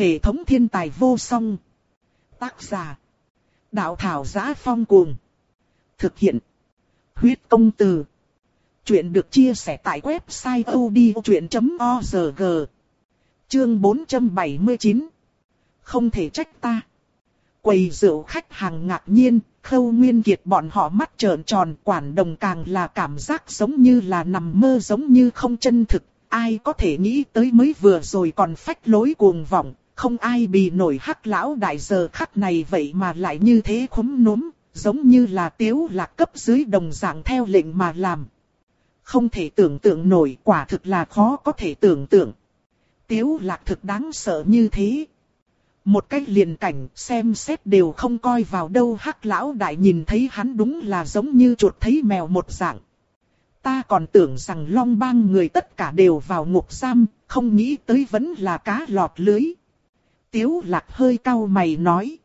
Hệ thống thiên tài vô song. Tác giả. Đạo thảo giá phong cuồng. Thực hiện. Huyết công từ. Chuyện được chia sẻ tại website odchuyện.org. Chương 479. Không thể trách ta. Quầy rượu khách hàng ngạc nhiên, khâu nguyên kiệt bọn họ mắt trợn tròn, quản đồng càng là cảm giác giống như là nằm mơ giống như không chân thực. Ai có thể nghĩ tới mới vừa rồi còn phách lối cuồng vọng, không ai bị nổi hắc lão đại giờ khắc này vậy mà lại như thế khúm núm, giống như là tiếu lạc cấp dưới đồng dạng theo lệnh mà làm. Không thể tưởng tượng nổi quả thực là khó có thể tưởng tượng. Tiếu lạc thực đáng sợ như thế. Một cách liền cảnh xem xét đều không coi vào đâu hắc lão đại nhìn thấy hắn đúng là giống như chuột thấy mèo một dạng. Ta còn tưởng rằng long bang người tất cả đều vào ngục giam, không nghĩ tới vẫn là cá lọt lưới. Tiếu lạc hơi cau mày nói.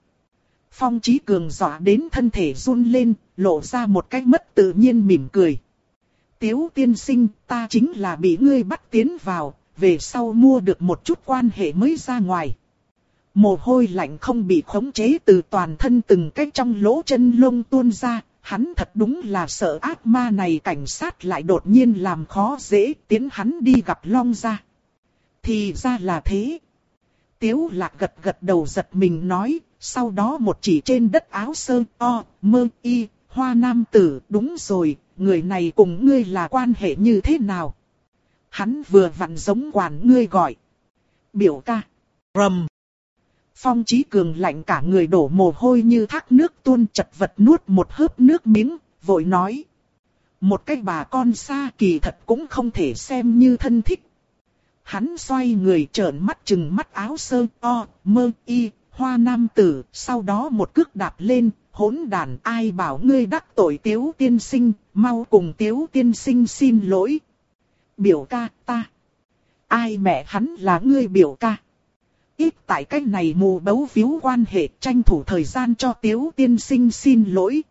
Phong trí cường dọa đến thân thể run lên, lộ ra một cách mất tự nhiên mỉm cười. Tiếu tiên sinh, ta chính là bị ngươi bắt tiến vào, về sau mua được một chút quan hệ mới ra ngoài. Mồ hôi lạnh không bị khống chế từ toàn thân từng cách trong lỗ chân lông tuôn ra, hắn thật đúng là sợ ác ma này cảnh sát lại đột nhiên làm khó dễ tiến hắn đi gặp long ra. Thì ra là thế. Tiếu lạc gật gật đầu giật mình nói, sau đó một chỉ trên đất áo sơ o, mơ y, hoa nam tử, đúng rồi, người này cùng ngươi là quan hệ như thế nào? Hắn vừa vặn giống quản ngươi gọi. Biểu ca. Rầm. Phong trí cường lạnh cả người đổ mồ hôi như thác nước tuôn chật vật nuốt một hớp nước miếng, vội nói. Một cái bà con xa kỳ thật cũng không thể xem như thân thích. Hắn xoay người trợn mắt chừng mắt áo sơ o, mơ y, hoa nam tử, sau đó một cước đạp lên, hỗn đàn ai bảo ngươi đắc tội tiếu tiên sinh, mau cùng tiếu tiên sinh xin lỗi. Biểu ca ta. Ai mẹ hắn là ngươi biểu ca. Ít tại cách này mù bấu phiếu quan hệ tranh thủ thời gian cho tiếu tiên sinh xin lỗi.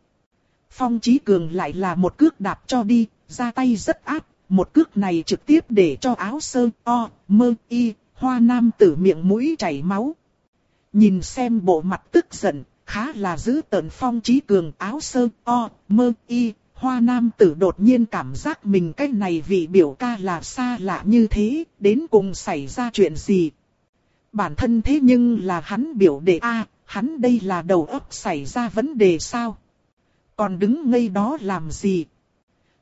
Phong Chí Cường lại là một cước đạp cho đi, ra tay rất áp, một cước này trực tiếp để cho áo sơ, o, mơ, y, hoa nam tử miệng mũi chảy máu. Nhìn xem bộ mặt tức giận, khá là giữ tợn phong trí cường áo sơ, o, mơ, y, hoa nam tử đột nhiên cảm giác mình cái này vì biểu ca là xa lạ như thế, đến cùng xảy ra chuyện gì. Bản thân thế nhưng là hắn biểu đệ A, hắn đây là đầu óc xảy ra vấn đề sao? Còn đứng ngây đó làm gì?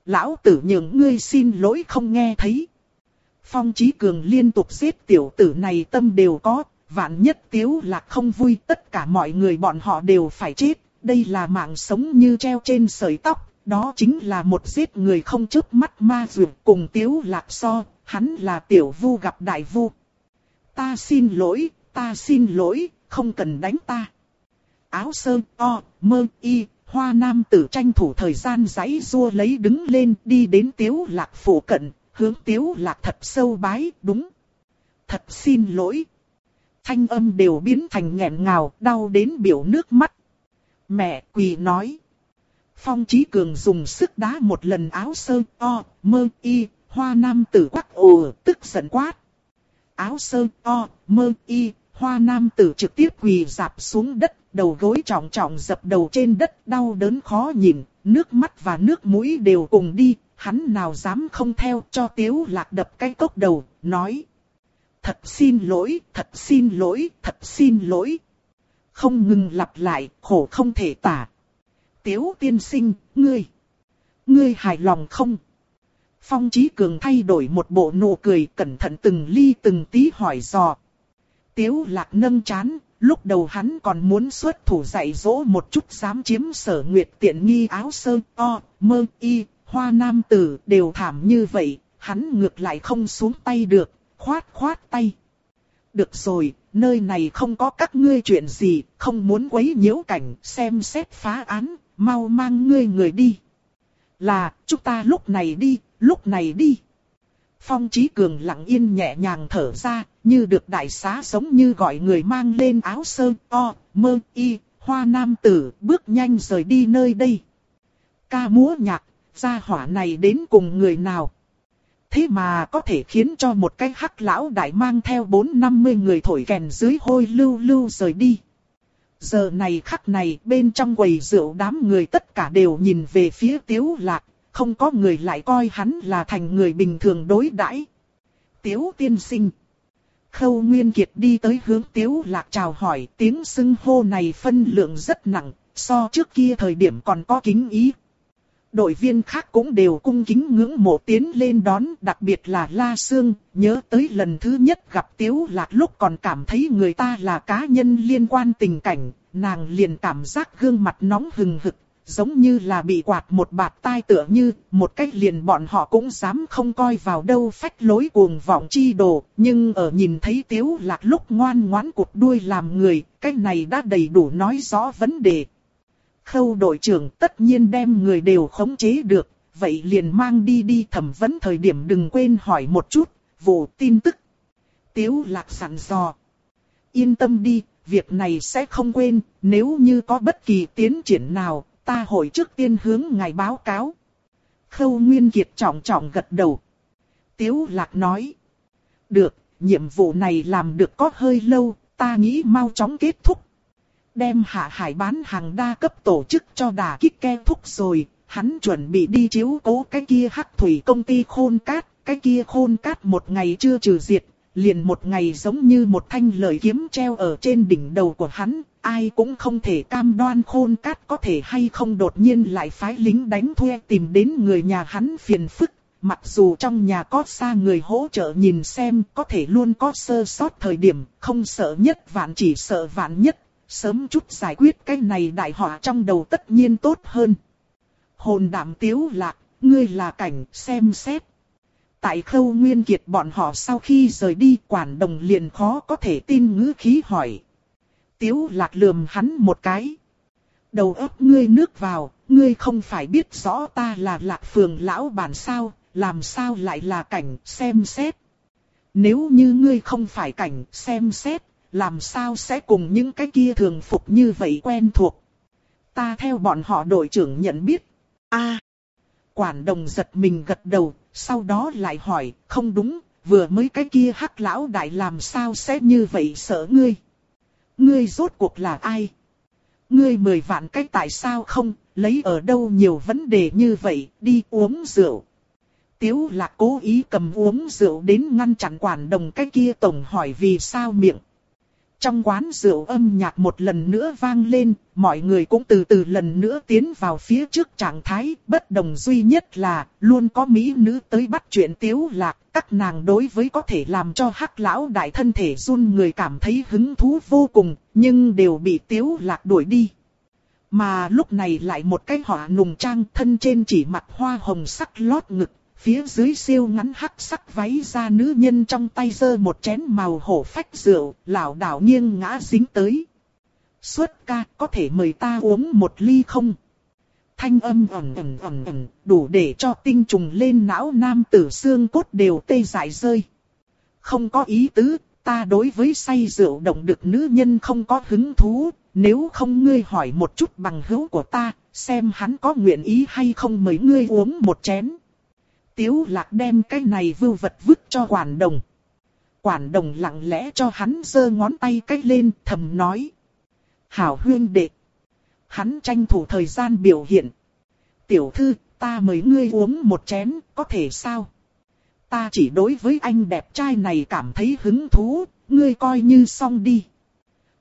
Lão tử nhường ngươi xin lỗi không nghe thấy. Phong Chí Cường liên tục giết tiểu tử này tâm đều có, vạn nhất tiếu là không vui tất cả mọi người bọn họ đều phải chết. Đây là mạng sống như treo trên sợi tóc, đó chính là một giết người không chớp mắt ma dược cùng tiếu lạc so, hắn là tiểu vu gặp đại vu. Ta xin lỗi, ta xin lỗi, không cần đánh ta. Áo sơ, o, mơ, y, hoa nam tử tranh thủ thời gian giấy rua lấy đứng lên đi đến tiếu lạc phủ cận, hướng tiếu lạc thật sâu bái, đúng. Thật xin lỗi. Thanh âm đều biến thành nghẹn ngào, đau đến biểu nước mắt. Mẹ quỳ nói. Phong Chí Cường dùng sức đá một lần áo sơ, o, mơ, y, hoa nam tử quắc ồ, tức giận quát. Áo sơ, o, mơ, y, hoa nam tử trực tiếp quỳ dạp xuống đất, đầu gối trọng trọng dập đầu trên đất đau đớn khó nhìn, nước mắt và nước mũi đều cùng đi, hắn nào dám không theo cho tiếu lạc đập cái cốc đầu, nói. Thật xin lỗi, thật xin lỗi, thật xin lỗi. Không ngừng lặp lại, khổ không thể tả. Tiếu tiên sinh, ngươi, ngươi hài lòng không? Phong Chí Cường thay đổi một bộ nụ cười cẩn thận từng ly từng tí hỏi dò. Tiếu lạc nâng chán, lúc đầu hắn còn muốn xuất thủ dạy dỗ một chút dám chiếm sở nguyệt tiện nghi áo sơ, o, mơ, y, hoa nam tử đều thảm như vậy, hắn ngược lại không xuống tay được, khoát khoát tay. Được rồi, nơi này không có các ngươi chuyện gì, không muốn quấy nhiễu cảnh, xem xét phá án, mau mang ngươi người đi. Là, chúng ta lúc này đi, lúc này đi. Phong Chí Cường lặng yên nhẹ nhàng thở ra, như được đại xá giống như gọi người mang lên áo sơ, o, mơ, y, hoa nam tử, bước nhanh rời đi nơi đây. Ca múa nhạc, gia hỏa này đến cùng người nào? thế mà có thể khiến cho một cái hắc lão đại mang theo bốn năm mươi người thổi kèn dưới hôi lưu lưu rời đi. Giờ này khắc này bên trong quầy rượu đám người tất cả đều nhìn về phía tiếu lạc, không có người lại coi hắn là thành người bình thường đối đãi. Tiếu tiên sinh. Khâu Nguyên Kiệt đi tới hướng Tiếu Lạc chào hỏi tiếng xưng hô này phân lượng rất nặng, so trước kia thời điểm còn có kính ý. Đội viên khác cũng đều cung kính ngưỡng mộ tiến lên đón, đặc biệt là La Sương, nhớ tới lần thứ nhất gặp Tiếu Lạc lúc còn cảm thấy người ta là cá nhân liên quan tình cảnh, nàng liền cảm giác gương mặt nóng hừng hực, giống như là bị quạt một bạt tai tựa như, một cách liền bọn họ cũng dám không coi vào đâu phách lối cuồng vọng chi đồ, nhưng ở nhìn thấy tiếu lạc lúc ngoan ngoãn cụt đuôi làm người, cái này đã đầy đủ nói rõ vấn đề. Khâu đội trưởng tất nhiên đem người đều khống chế được, vậy liền mang đi đi thẩm vấn thời điểm đừng quên hỏi một chút, vụ tin tức. Tiếu lạc sẵn dò. Yên tâm đi, việc này sẽ không quên, nếu như có bất kỳ tiến triển nào, ta hội trước tiên hướng ngài báo cáo. Khâu Nguyên Kiệt trọng trọng gật đầu. Tiếu Lạc nói. Được, nhiệm vụ này làm được có hơi lâu, ta nghĩ mau chóng kết thúc. Đem hạ hải bán hàng đa cấp tổ chức cho đà kích ke thúc rồi, hắn chuẩn bị đi chiếu cố cái kia hắc thủy công ty khôn cát, cái kia khôn cát một ngày chưa trừ diệt, liền một ngày giống như một thanh lợi kiếm treo ở trên đỉnh đầu của hắn, ai cũng không thể cam đoan khôn cát có thể hay không đột nhiên lại phái lính đánh thuê tìm đến người nhà hắn phiền phức. Mặc dù trong nhà có xa người hỗ trợ nhìn xem có thể luôn có sơ sót thời điểm, không sợ nhất vạn chỉ sợ vạn nhất, sớm chút giải quyết cái này đại họa trong đầu tất nhiên tốt hơn. Hồn đảm tiếu lạc, ngươi là cảnh xem xét. Tại khâu nguyên kiệt bọn họ sau khi rời đi quản đồng liền khó có thể tin ngữ khí hỏi. Tiếu lạc lườm hắn một cái. Đầu óc ngươi nước vào, ngươi không phải biết rõ ta là lạc phường lão bản sao, làm sao lại là cảnh xem xét. Nếu như ngươi không phải cảnh xem xét, làm sao sẽ cùng những cái kia thường phục như vậy quen thuộc. Ta theo bọn họ đội trưởng nhận biết. a Quản đồng giật mình gật đầu, sau đó lại hỏi, không đúng, vừa mới cái kia hắc lão đại làm sao sẽ như vậy sợ ngươi. Ngươi rốt cuộc là ai? Ngươi mười vạn cách tại sao không, lấy ở đâu nhiều vấn đề như vậy, đi uống rượu. Tiếu lạc cố ý cầm uống rượu đến ngăn chặn quản đồng cái kia tổng hỏi vì sao miệng. Trong quán rượu âm nhạc một lần nữa vang lên, mọi người cũng từ từ lần nữa tiến vào phía trước trạng thái, bất đồng duy nhất là, luôn có mỹ nữ tới bắt chuyện tiếu lạc, các nàng đối với có thể làm cho hắc lão đại thân thể run người cảm thấy hứng thú vô cùng, nhưng đều bị tiếu lạc đuổi đi. Mà lúc này lại một cái họa nùng trang thân trên chỉ mặt hoa hồng sắc lót ngực, Phía dưới siêu ngắn hắc sắc váy ra nữ nhân trong tay giơ một chén màu hổ phách rượu, lảo đảo nghiêng ngã dính tới. Xuất ca, có thể mời ta uống một ly không? Thanh âm ẩm ẩm ẩm ẩm, đủ để cho tinh trùng lên não nam tử xương cốt đều tê dại rơi. Không có ý tứ, ta đối với say rượu động được nữ nhân không có hứng thú, nếu không ngươi hỏi một chút bằng hữu của ta, xem hắn có nguyện ý hay không mời ngươi uống một chén. Tiếu lạc đem cái này vưu vật vứt cho quản đồng. Quản đồng lặng lẽ cho hắn giơ ngón tay cách lên thầm nói. Hảo huyên đệ. Hắn tranh thủ thời gian biểu hiện. Tiểu thư, ta mời ngươi uống một chén, có thể sao? Ta chỉ đối với anh đẹp trai này cảm thấy hứng thú, ngươi coi như xong đi.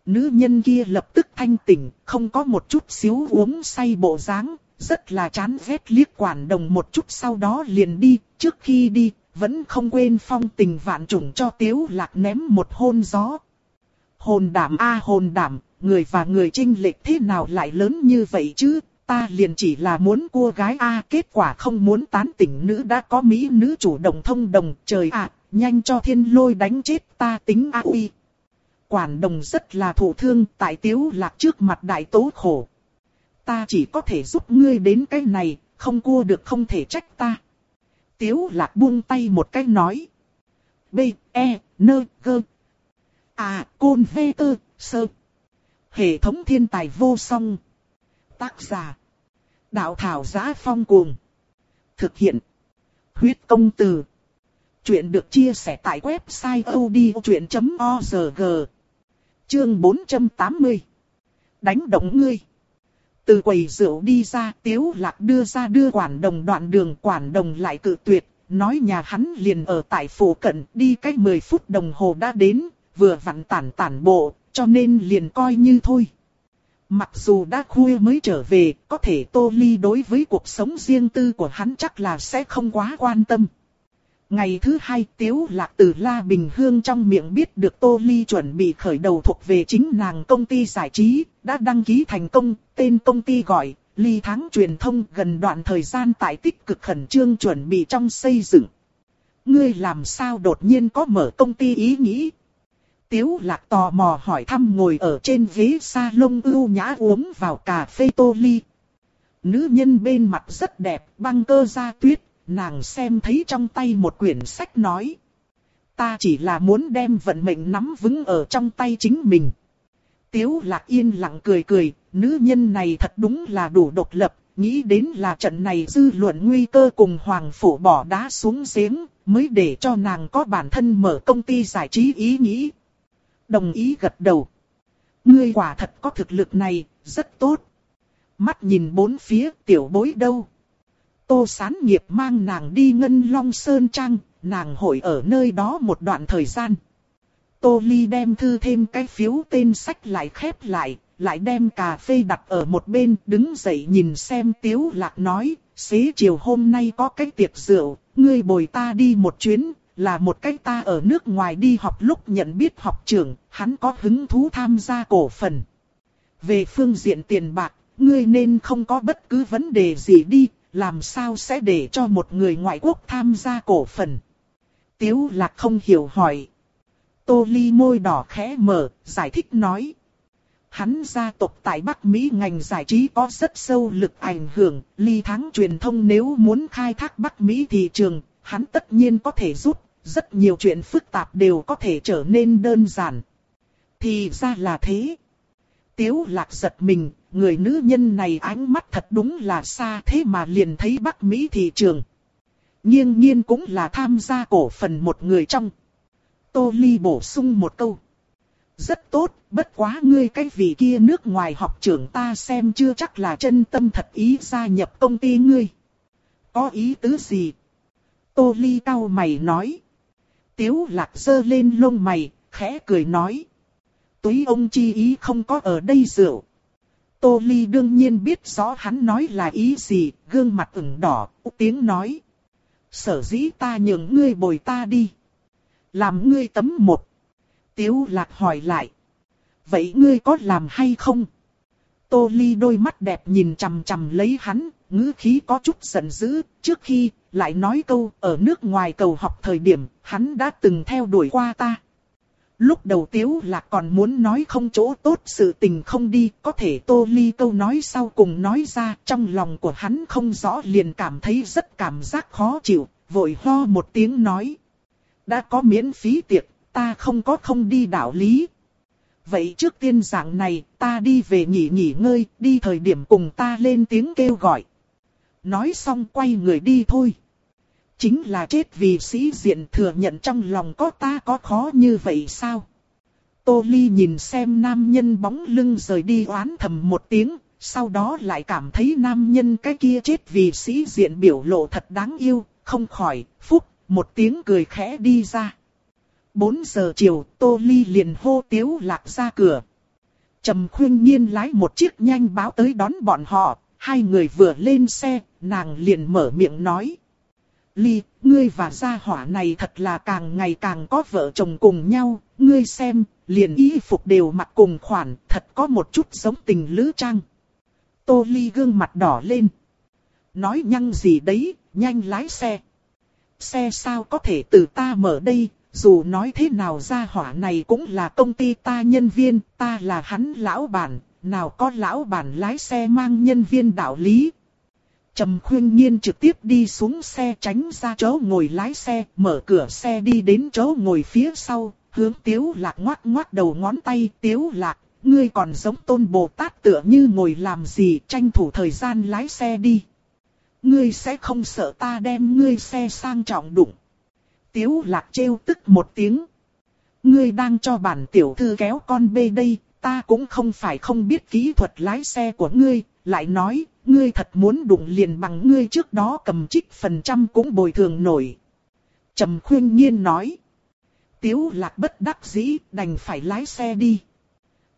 Nữ nhân kia lập tức thanh tỉnh, không có một chút xíu uống say bộ dáng, rất là chán ghét liếc quản đồng một chút sau đó liền đi, trước khi đi, vẫn không quên phong tình vạn trùng cho tiếu lạc ném một hôn gió. Hồn đảm a hồn đảm, người và người trinh lệch thế nào lại lớn như vậy chứ, ta liền chỉ là muốn cua gái a kết quả không muốn tán tỉnh nữ đã có mỹ nữ chủ động thông đồng, trời ạ, nhanh cho thiên lôi đánh chết ta tính a uy. Quản đồng rất là thổ thương tại tiếu lạc trước mặt đại tố khổ ta chỉ có thể giúp ngươi đến cái này, không cua được không thể trách ta. Tiếu lạc buông tay một cái nói. B, E, N, G. À, côn vê tơ, sơ. Hệ thống thiên tài vô song. Tác giả. Đạo thảo giá phong cuồng. Thực hiện. Huyết công từ. Chuyện được chia sẻ tại website odchuyện.org. Chương 480. Đánh động ngươi. Từ quầy rượu đi ra, Tiếu Lạc đưa ra đưa quản đồng đoạn đường quản đồng lại cự tuyệt, nói nhà hắn liền ở tại phủ cận, đi cách 10 phút đồng hồ đã đến, vừa vặn tản tản bộ, cho nên liền coi như thôi. Mặc dù đã khuya mới trở về, có thể Tô Ly đối với cuộc sống riêng tư của hắn chắc là sẽ không quá quan tâm. Ngày thứ hai Tiếu Lạc từ La Bình Hương trong miệng biết được Tô Ly chuẩn bị khởi đầu thuộc về chính nàng công ty giải trí, đã đăng ký thành công, tên công ty gọi, Ly Thắng Truyền thông gần đoạn thời gian tại tích cực khẩn trương chuẩn bị trong xây dựng. Ngươi làm sao đột nhiên có mở công ty ý nghĩ? Tiếu Lạc tò mò hỏi thăm ngồi ở trên ghế salon ưu nhã uống vào cà phê Tô Ly. Nữ nhân bên mặt rất đẹp, băng cơ da tuyết, nàng xem thấy trong tay một quyển sách nói. Ta chỉ là muốn đem vận mệnh nắm vững ở trong tay chính mình. Tiếu lạc yên lặng cười cười, nữ nhân này thật đúng là đủ độc lập, nghĩ đến là trận này dư luận nguy cơ cùng hoàng phủ bỏ đá xuống giếng, mới để cho nàng có bản thân mở công ty giải trí ý nghĩ. Đồng ý gật đầu. Ngươi quả thật có thực lực này, rất tốt. Mắt nhìn bốn phía tiểu bối đâu. Tô Sán Nghiệp mang nàng đi Ngân Long Sơn Trang, nàng hội ở nơi đó một đoạn thời gian. Tô Ly đem thư thêm cái phiếu tên sách lại khép lại, lại đem cà phê đặt ở một bên, đứng dậy nhìn xem Tiếu Lạc nói, xế chiều hôm nay có cái tiệc rượu, ngươi bồi ta đi một chuyến, là một cách ta ở nước ngoài đi học lúc nhận biết học trưởng, hắn có hứng thú tham gia cổ phần. Về phương diện tiền bạc, ngươi nên không có bất cứ vấn đề gì đi, làm sao sẽ để cho một người ngoại quốc tham gia cổ phần. Tiếu lạc không hiểu hỏi. Tô Ly môi đỏ khẽ mở, giải thích nói. Hắn gia tộc tại Bắc Mỹ ngành giải trí có rất sâu lực ảnh hưởng, ly thắng truyền thông nếu muốn khai thác Bắc Mỹ thị trường, hắn tất nhiên có thể giúp, rất nhiều chuyện phức tạp đều có thể trở nên đơn giản. Thì ra là thế. Tiếu lạc giật mình, người nữ nhân này ánh mắt thật đúng là xa thế mà liền thấy Bắc Mỹ thị trường. Nhiên nhiên cũng là tham gia cổ phần một người trong. Tô Ly bổ sung một câu. Rất tốt, bất quá ngươi cái vị kia nước ngoài học trưởng ta xem chưa chắc là chân tâm thật ý gia nhập công ty ngươi. Có ý tứ gì? Tô Ly cao mày nói. Tiếu lạc dơ lên lông mày, khẽ cười nói. Túy ông chi ý không có ở đây rượu. Tô Ly đương nhiên biết rõ hắn nói là ý gì, gương mặt ửng đỏ, tiếng nói. Sở dĩ ta nhường ngươi bồi ta đi. Làm ngươi tấm một. Tiếu lạc hỏi lại. Vậy ngươi có làm hay không? Tô Ly đôi mắt đẹp nhìn chằm chằm lấy hắn, ngữ khí có chút giận dữ, trước khi, lại nói câu, ở nước ngoài cầu học thời điểm, hắn đã từng theo đuổi qua ta. Lúc đầu Tiếu Lạc còn muốn nói không chỗ tốt sự tình không đi, có thể Tô Ly câu nói sau cùng nói ra, trong lòng của hắn không rõ liền cảm thấy rất cảm giác khó chịu, vội ho một tiếng nói. Đã có miễn phí tiệc, ta không có không đi đạo lý. Vậy trước tiên dạng này, ta đi về nghỉ nghỉ ngơi, đi thời điểm cùng ta lên tiếng kêu gọi. Nói xong quay người đi thôi. Chính là chết vì sĩ diện thừa nhận trong lòng có ta có khó như vậy sao? Tô Ly nhìn xem nam nhân bóng lưng rời đi oán thầm một tiếng, sau đó lại cảm thấy nam nhân cái kia chết vì sĩ diện biểu lộ thật đáng yêu, không khỏi, phúc, một tiếng cười khẽ đi ra. 4 giờ chiều, Tô Ly liền hô tiếu lạc ra cửa. Trầm khuyên nhiên lái một chiếc nhanh báo tới đón bọn họ, hai người vừa lên xe, nàng liền mở miệng nói. Ly, ngươi và gia hỏa này thật là càng ngày càng có vợ chồng cùng nhau, ngươi xem, liền y phục đều mặc cùng khoản, thật có một chút giống tình lữ trang. Tô Ly gương mặt đỏ lên. Nói nhăng gì đấy, nhanh lái xe. Xe sao có thể từ ta mở đây, dù nói thế nào gia hỏa này cũng là công ty ta nhân viên, ta là hắn lão bản, nào có lão bản lái xe mang nhân viên đạo lý, Trầm khuyên nhiên trực tiếp đi xuống xe tránh ra chỗ ngồi lái xe, mở cửa xe đi đến chỗ ngồi phía sau, hướng tiếu lạc ngoát ngoát đầu ngón tay tiếu lạc, ngươi còn giống tôn Bồ Tát tựa như ngồi làm gì tranh thủ thời gian lái xe đi. Ngươi sẽ không sợ ta đem ngươi xe sang trọng đụng. Tiếu lạc trêu tức một tiếng. Ngươi đang cho bản tiểu thư kéo con bê đây, ta cũng không phải không biết kỹ thuật lái xe của ngươi, lại nói, ngươi thật muốn đụng liền bằng ngươi trước đó cầm trích phần trăm cũng bồi thường nổi. Trầm khuyên nhiên nói. Tiếu lạc bất đắc dĩ, đành phải lái xe đi.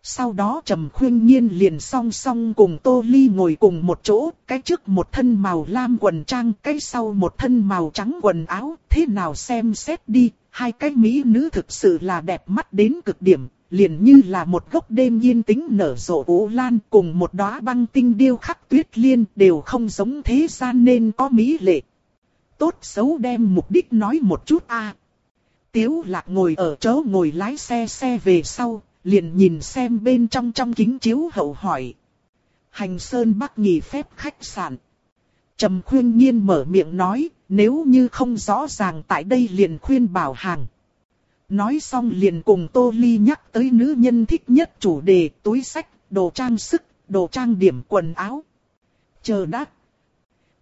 Sau đó Trầm Khuyên Nhiên liền song song cùng Tô Ly ngồi cùng một chỗ, cái trước một thân màu lam quần trang, cái sau một thân màu trắng quần áo, thế nào xem xét đi, hai cái mỹ nữ thực sự là đẹp mắt đến cực điểm, liền như là một gốc đêm yên tĩnh nở rộ ố lan cùng một đóa băng tinh điêu khắc tuyết liên đều không giống thế gian nên có mỹ lệ. Tốt xấu đem mục đích nói một chút a. Tiếu lạc ngồi ở chỗ ngồi lái xe xe về sau, liền nhìn xem bên trong trong kính chiếu hậu hỏi. Hành Sơn Bắc nghỉ phép khách sạn. Trầm khuyên nhiên mở miệng nói, nếu như không rõ ràng tại đây liền khuyên bảo hàng. Nói xong liền cùng Tô Ly nhắc tới nữ nhân thích nhất chủ đề túi sách, đồ trang sức, đồ trang điểm quần áo. Chờ đã.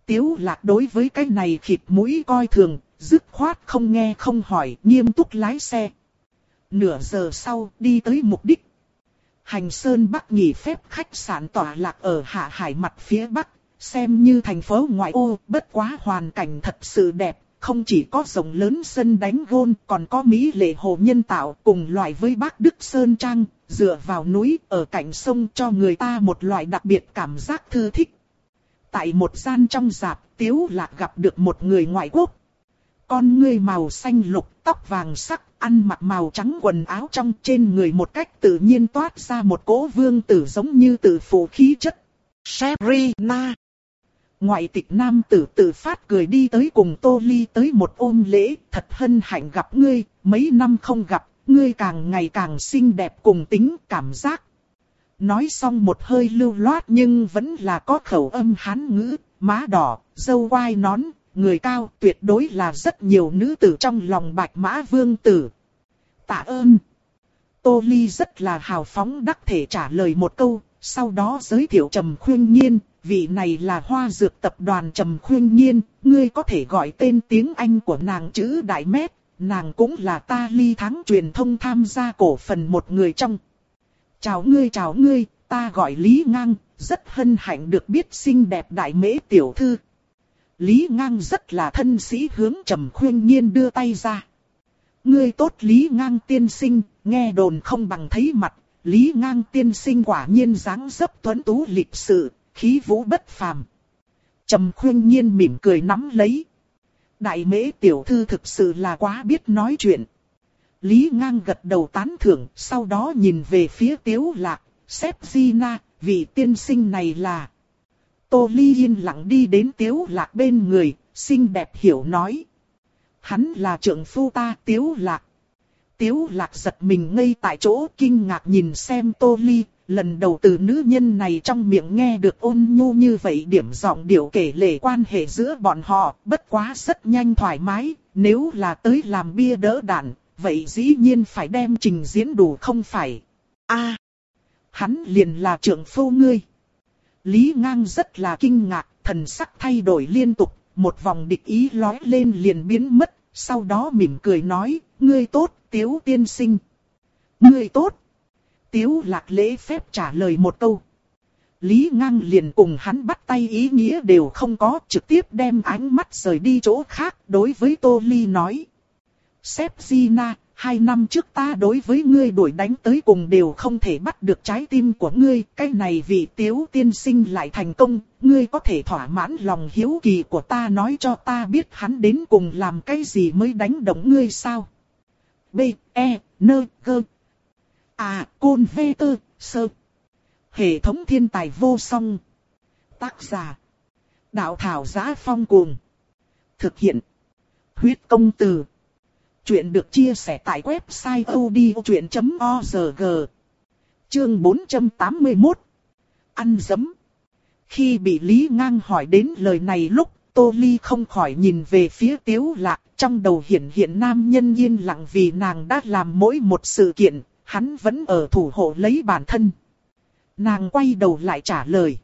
Tiếu lạc đối với cái này khịt mũi coi thường, dứt khoát không nghe không hỏi, nghiêm túc lái xe. Nửa giờ sau, đi tới mục đích. Hành Sơn Bắc nghỉ phép khách sạn tỏa lạc ở Hạ Hải mặt phía Bắc, xem như thành phố ngoại ô, bất quá hoàn cảnh thật sự đẹp, không chỉ có rộng lớn sân đánh gôn, còn có mỹ lệ hồ nhân tạo cùng loại với Bắc Đức Sơn Trang, dựa vào núi ở cạnh sông cho người ta một loại đặc biệt cảm giác thư thích. Tại một gian trong dạp, Tiếu Lạc gặp được một người ngoại quốc. Con ngươi màu xanh lục, tóc vàng sắc, ăn mặc màu trắng quần áo trong trên người một cách tự nhiên toát ra một cỗ vương tử giống như tử phụ khí chất. Serena Ngoại tịch nam tử tự phát cười đi tới cùng Tô Ly tới một ôm lễ, thật hân hạnh gặp ngươi, mấy năm không gặp, ngươi càng ngày càng xinh đẹp cùng tính cảm giác. Nói xong một hơi lưu loát nhưng vẫn là có khẩu âm hán ngữ, má đỏ, dâu quai nón, người cao tuyệt đối là rất nhiều nữ tử trong lòng bạch mã vương tử. Tạ ơn. Tô Ly rất là hào phóng đắc thể trả lời một câu, sau đó giới thiệu Trầm Khuyên Nhiên, vị này là hoa dược tập đoàn Trầm Khuyên Nhiên, ngươi có thể gọi tên tiếng Anh của nàng chữ Đại Mét, nàng cũng là ta ly thắng truyền thông tham gia cổ phần một người trong. Chào ngươi chào ngươi, ta gọi Lý Ngang, rất hân hạnh được biết xinh đẹp đại mễ tiểu thư. Lý Ngang rất là thân sĩ hướng Trầm Khuyên Nhiên đưa tay ra. Ngươi tốt Lý Ngang tiên sinh, nghe đồn không bằng thấy mặt, Lý Ngang tiên sinh quả nhiên dáng dấp tuấn tú lịch sự, khí vũ bất phàm. Trầm Khuyên Nhiên mỉm cười nắm lấy. Đại mễ tiểu thư thực sự là quá biết nói chuyện. Lý Ngang gật đầu tán thưởng, sau đó nhìn về phía Tiếu Lạc, xếp Di Na, vị tiên sinh này là... Tô Ly yên lặng đi đến Tiếu Lạc bên người, xinh đẹp hiểu nói. Hắn là trưởng phu ta Tiếu Lạc. Tiếu Lạc giật mình ngây tại chỗ kinh ngạc nhìn xem Tô Ly, lần đầu từ nữ nhân này trong miệng nghe được ôn nhu như vậy điểm giọng điệu kể lể quan hệ giữa bọn họ, bất quá rất nhanh thoải mái, nếu là tới làm bia đỡ đạn, vậy dĩ nhiên phải đem trình diễn đủ không phải. a hắn liền là trưởng phu ngươi. Lý ngang rất là kinh ngạc, thần sắc thay đổi liên tục, một vòng địch ý lói lên liền biến mất, sau đó mỉm cười nói, ngươi tốt, tiếu tiên sinh. Ngươi tốt. Tiếu lạc lễ phép trả lời một câu. Lý ngang liền cùng hắn bắt tay ý nghĩa đều không có, trực tiếp đem ánh mắt rời đi chỗ khác, đối với Tô Ly nói. Sếp Gina, hai năm trước ta đối với ngươi đuổi đánh tới cùng đều không thể bắt được trái tim của ngươi, cái này vì tiếu tiên sinh lại thành công, ngươi có thể thỏa mãn lòng hiếu kỳ của ta nói cho ta biết hắn đến cùng làm cái gì mới đánh động ngươi sao. B, E, N, G. À, Côn vê tư, Sơ. Hệ thống thiên tài vô song. Tác giả. Đạo thảo giá phong cuồng. Thực hiện. Huyết công từ. Chuyện được chia sẻ tại website odchuyện.org Chương 481 Ăn dấm Khi bị Lý Ngang hỏi đến lời này lúc Tô Ly không khỏi nhìn về phía Tiếu Lạc Trong đầu hiện hiện nam nhân yên lặng vì nàng đã làm mỗi một sự kiện Hắn vẫn ở thủ hộ lấy bản thân Nàng quay đầu lại trả lời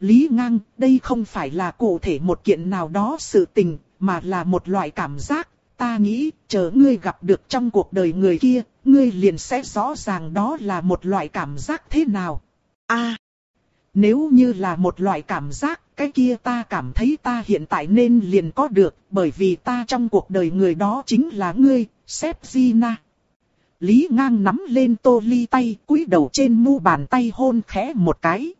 Lý Ngang, đây không phải là cụ thể một kiện nào đó sự tình, mà là một loại cảm giác, ta nghĩ, chờ ngươi gặp được trong cuộc đời người kia, ngươi liền sẽ rõ ràng đó là một loại cảm giác thế nào. A, nếu như là một loại cảm giác, cái kia ta cảm thấy ta hiện tại nên liền có được, bởi vì ta trong cuộc đời người đó chính là ngươi, Sếp Gina. Lý ngang nắm lên tô ly tay, cúi đầu trên mu bàn tay hôn khẽ một cái.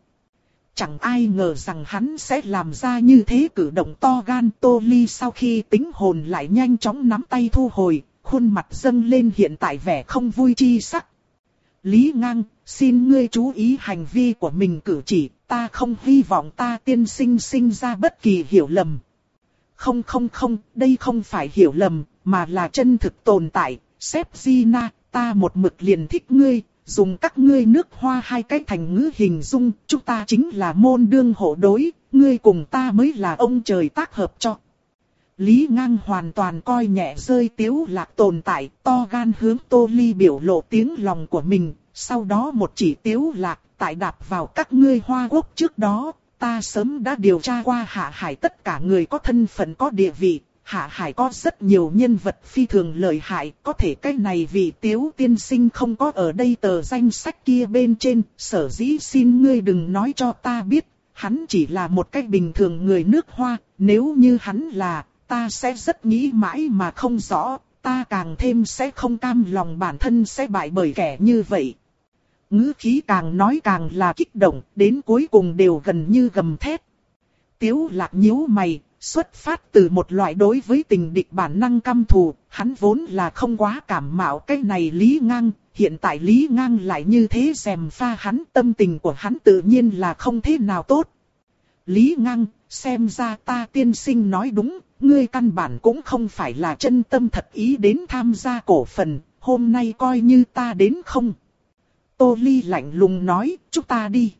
Chẳng ai ngờ rằng hắn sẽ làm ra như thế cử động to gan tô ly sau khi tính hồn lại nhanh chóng nắm tay thu hồi, khuôn mặt dâng lên hiện tại vẻ không vui chi sắc. Lý ngang, xin ngươi chú ý hành vi của mình cử chỉ, ta không hy vọng ta tiên sinh sinh ra bất kỳ hiểu lầm. Không không không, đây không phải hiểu lầm, mà là chân thực tồn tại, Sếp Gina, ta một mực liền thích ngươi, dùng các ngươi nước hoa hai cái thành ngữ hình dung, chúng ta chính là môn đương hộ đối, ngươi cùng ta mới là ông trời tác hợp cho. Lý ngang hoàn toàn coi nhẹ rơi tiếu lạc tồn tại, to gan hướng tô ly biểu lộ tiếng lòng của mình, sau đó một chỉ tiếu lạc, tại đạp vào các ngươi hoa quốc trước đó, ta sớm đã điều tra qua hạ hải tất cả người có thân phận có địa vị, Hạ Hải có rất nhiều nhân vật phi thường lợi hại, có thể cái này vì tiếu tiên sinh không có ở đây tờ danh sách kia bên trên, sở dĩ xin ngươi đừng nói cho ta biết, hắn chỉ là một cách bình thường người nước hoa, nếu như hắn là, ta sẽ rất nghĩ mãi mà không rõ, ta càng thêm sẽ không cam lòng bản thân sẽ bại bởi kẻ như vậy. Ngữ khí càng nói càng là kích động, đến cuối cùng đều gần như gầm thét. Tiếu lạc nhíu mày, Xuất phát từ một loại đối với tình địch bản năng căm thù, hắn vốn là không quá cảm mạo cái này Lý Ngang, hiện tại Lý Ngang lại như thế dèm pha hắn tâm tình của hắn tự nhiên là không thế nào tốt. Lý Ngang, xem ra ta tiên sinh nói đúng, ngươi căn bản cũng không phải là chân tâm thật ý đến tham gia cổ phần, hôm nay coi như ta đến không. Tô Ly lạnh lùng nói, chúng ta đi.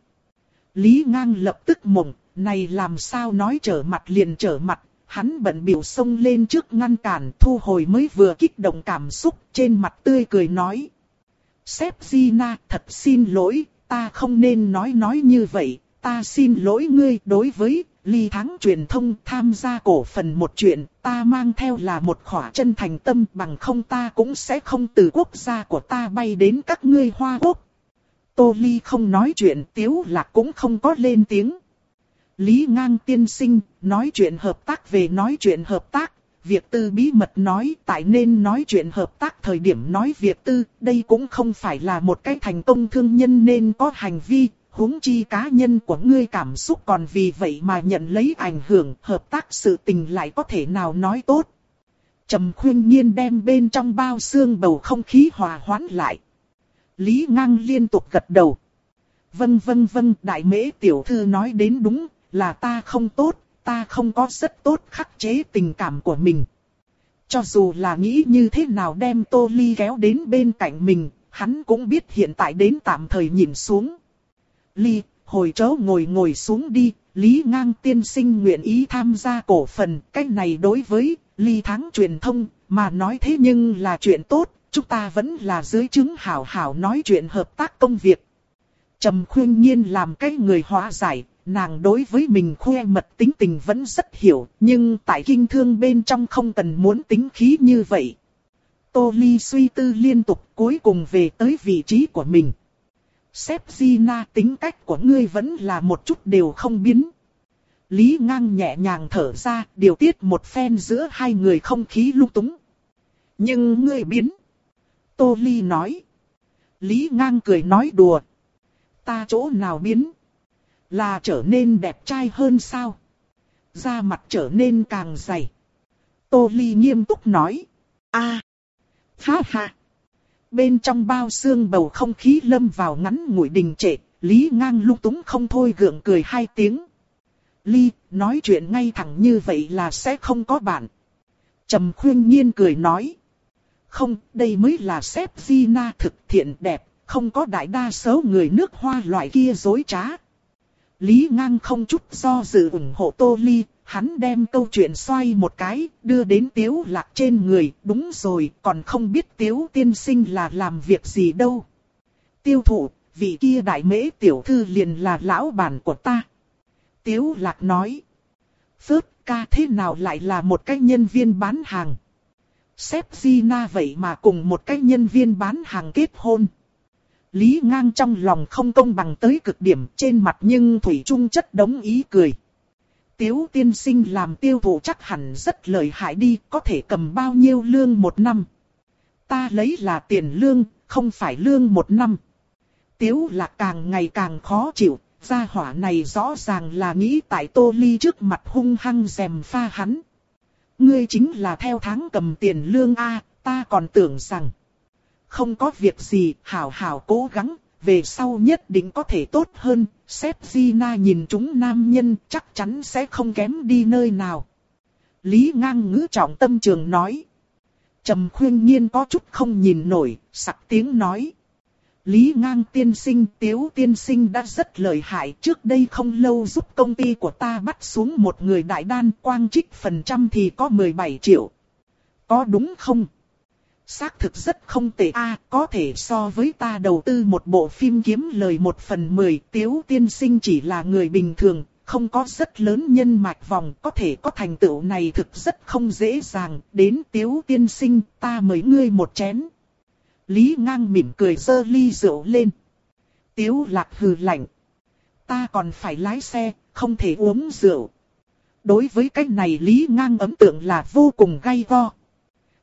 Lý Ngang lập tức mộng, này làm sao nói trở mặt liền trở mặt, hắn bận biểu xông lên trước ngăn cản thu hồi mới vừa kích động cảm xúc trên mặt tươi cười nói. Sếp Gina thật xin lỗi, ta không nên nói nói như vậy, ta xin lỗi ngươi đối với ly thắng truyền thông tham gia cổ phần một chuyện, ta mang theo là một khỏa chân thành tâm bằng không ta cũng sẽ không từ quốc gia của ta bay đến các ngươi hoa quốc. Tô Ly không nói chuyện, Tiếu Lạc cũng không có lên tiếng. Lý ngang tiên sinh, nói chuyện hợp tác về nói chuyện hợp tác, việc tư bí mật nói tại nên nói chuyện hợp tác thời điểm nói việc tư, đây cũng không phải là một cái thành công thương nhân nên có hành vi, huống chi cá nhân của ngươi cảm xúc còn vì vậy mà nhận lấy ảnh hưởng, hợp tác sự tình lại có thể nào nói tốt. Trầm khuyên nhiên đem bên trong bao xương bầu không khí hòa hoãn lại. Lý ngang liên tục gật đầu. Vâng vâng vâng, đại mễ tiểu thư nói đến đúng, là ta không tốt, ta không có rất tốt khắc chế tình cảm của mình. Cho dù là nghĩ như thế nào đem Tô Ly kéo đến bên cạnh mình, hắn cũng biết hiện tại đến tạm thời nhìn xuống. Ly, hồi chớ ngồi ngồi xuống đi, Lý Ngang tiên sinh nguyện ý tham gia cổ phần, cách này đối với Ly Thắng truyền thông, mà nói thế nhưng là chuyện tốt, chúng ta vẫn là dưới chứng hảo hảo nói chuyện hợp tác công việc. Trầm khuyên nhiên làm cái người hóa giải, nàng đối với mình khoe mật tính tình vẫn rất hiểu, nhưng tại kinh thương bên trong không cần muốn tính khí như vậy. Tô Ly suy tư liên tục cuối cùng về tới vị trí của mình. Sếp Gina tính cách của ngươi vẫn là một chút đều không biến. Lý ngang nhẹ nhàng thở ra, điều tiết một phen giữa hai người không khí lung túng. Nhưng ngươi biến. Tô Ly nói. Lý ngang cười nói đùa. Ta chỗ nào biến? Là trở nên đẹp trai hơn sao? Da mặt trở nên càng dày. Tô Ly nghiêm túc nói. a à, Ha ha. Bên trong bao xương bầu không khí lâm vào ngắn ngủi đình trệ, Lý ngang lung túng không thôi gượng cười hai tiếng. Ly, nói chuyện ngay thẳng như vậy là sẽ không có bạn. Trầm khuyên nhiên cười nói. Không, đây mới là sếp Di Na thực thiện đẹp, không có đại đa số người nước hoa loại kia dối trá. Lý Ngang không chút do dự ủng hộ Tô Ly, hắn đem câu chuyện xoay một cái, đưa đến Tiếu Lạc trên người, đúng rồi, còn không biết Tiếu tiên sinh là làm việc gì đâu. Tiêu thụ, vị kia đại mễ tiểu thư liền là lão bản của ta. Tiếu Lạc nói, Phớt ca thế nào lại là một cái nhân viên bán hàng. Sếp Gina vậy mà cùng một cái nhân viên bán hàng kết hôn. Lý ngang trong lòng không công bằng tới cực điểm trên mặt nhưng Thủy Trung chất đống ý cười. Tiếu tiên sinh làm tiêu thụ chắc hẳn rất lợi hại đi, có thể cầm bao nhiêu lương một năm. Ta lấy là tiền lương, không phải lương một năm. Tiếu là càng ngày càng khó chịu, gia hỏa này rõ ràng là nghĩ tại tô ly trước mặt hung hăng dèm pha hắn. Ngươi chính là theo tháng cầm tiền lương A, ta còn tưởng rằng. Không có việc gì, hảo hảo cố gắng, về sau nhất định có thể tốt hơn, sếp Gina nhìn chúng nam nhân chắc chắn sẽ không kém đi nơi nào. Lý ngang ngữ trọng tâm trường nói. Trầm khuyên nhiên có chút không nhìn nổi, sặc tiếng nói. Lý ngang tiên sinh, tiếu tiên sinh đã rất lợi hại. Trước đây không lâu giúp công ty của ta bắt xuống một người đại đan quang trích phần trăm thì có 17 triệu. Có đúng không? Xác thực rất không tệ a có thể so với ta đầu tư một bộ phim kiếm lời một phần mười. Tiếu tiên sinh chỉ là người bình thường, không có rất lớn nhân mạch vòng, có thể có thành tựu này thực rất không dễ dàng. Đến tiếu tiên sinh, ta mời ngươi một chén. Lý ngang mỉm cười dơ ly rượu lên. Tiếu lạc hừ lạnh. Ta còn phải lái xe, không thể uống rượu. Đối với cách này Lý ngang ấn tượng là vô cùng gay go.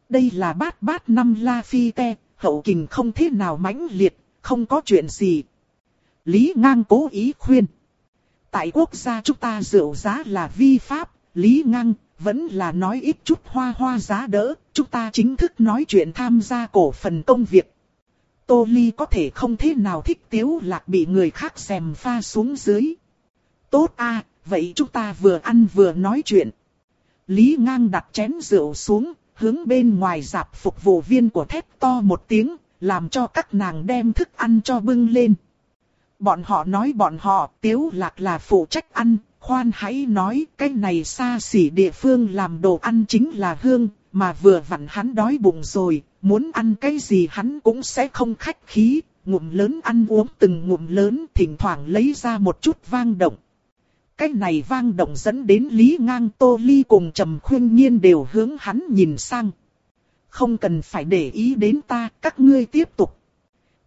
Đây là bát bát năm la phi te, hậu kình không thế nào mãnh liệt, không có chuyện gì. Lý ngang cố ý khuyên. Tại quốc gia chúng ta rượu giá là vi pháp, Lý ngang vẫn là nói ít chút hoa hoa giá đỡ, chúng ta chính thức nói chuyện tham gia cổ phần công việc. Tô Ly có thể không thế nào thích tiếu lạc bị người khác xèm pha xuống dưới. Tốt a, vậy chúng ta vừa ăn vừa nói chuyện. Lý ngang đặt chén rượu xuống, hướng bên ngoài dạp phục vụ viên của thép to một tiếng, làm cho các nàng đem thức ăn cho bưng lên. Bọn họ nói bọn họ, tiếu lạc là phụ trách ăn, khoan hãy nói cái này xa xỉ địa phương làm đồ ăn chính là hương, mà vừa vặn hắn đói bụng rồi, muốn ăn cái gì hắn cũng sẽ không khách khí, ngụm lớn ăn uống từng ngụm lớn thỉnh thoảng lấy ra một chút vang động. Cái này vang động dẫn đến Lý Ngang Tô Ly cùng Trầm Khuyên Nhiên đều hướng hắn nhìn sang. Không cần phải để ý đến ta, các ngươi tiếp tục.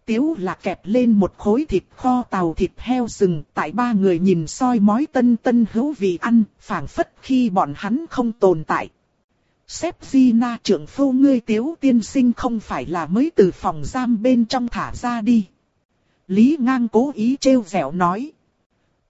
Tiếu là kẹp lên một khối thịt kho tàu thịt heo rừng, tại ba người nhìn soi mói tân tân hữu vị ăn, phảng phất khi bọn hắn không tồn tại. Sếp Gina trưởng phu ngươi tiếu tiên sinh không phải là mới từ phòng giam bên trong thả ra đi. Lý ngang cố ý trêu vẻo nói.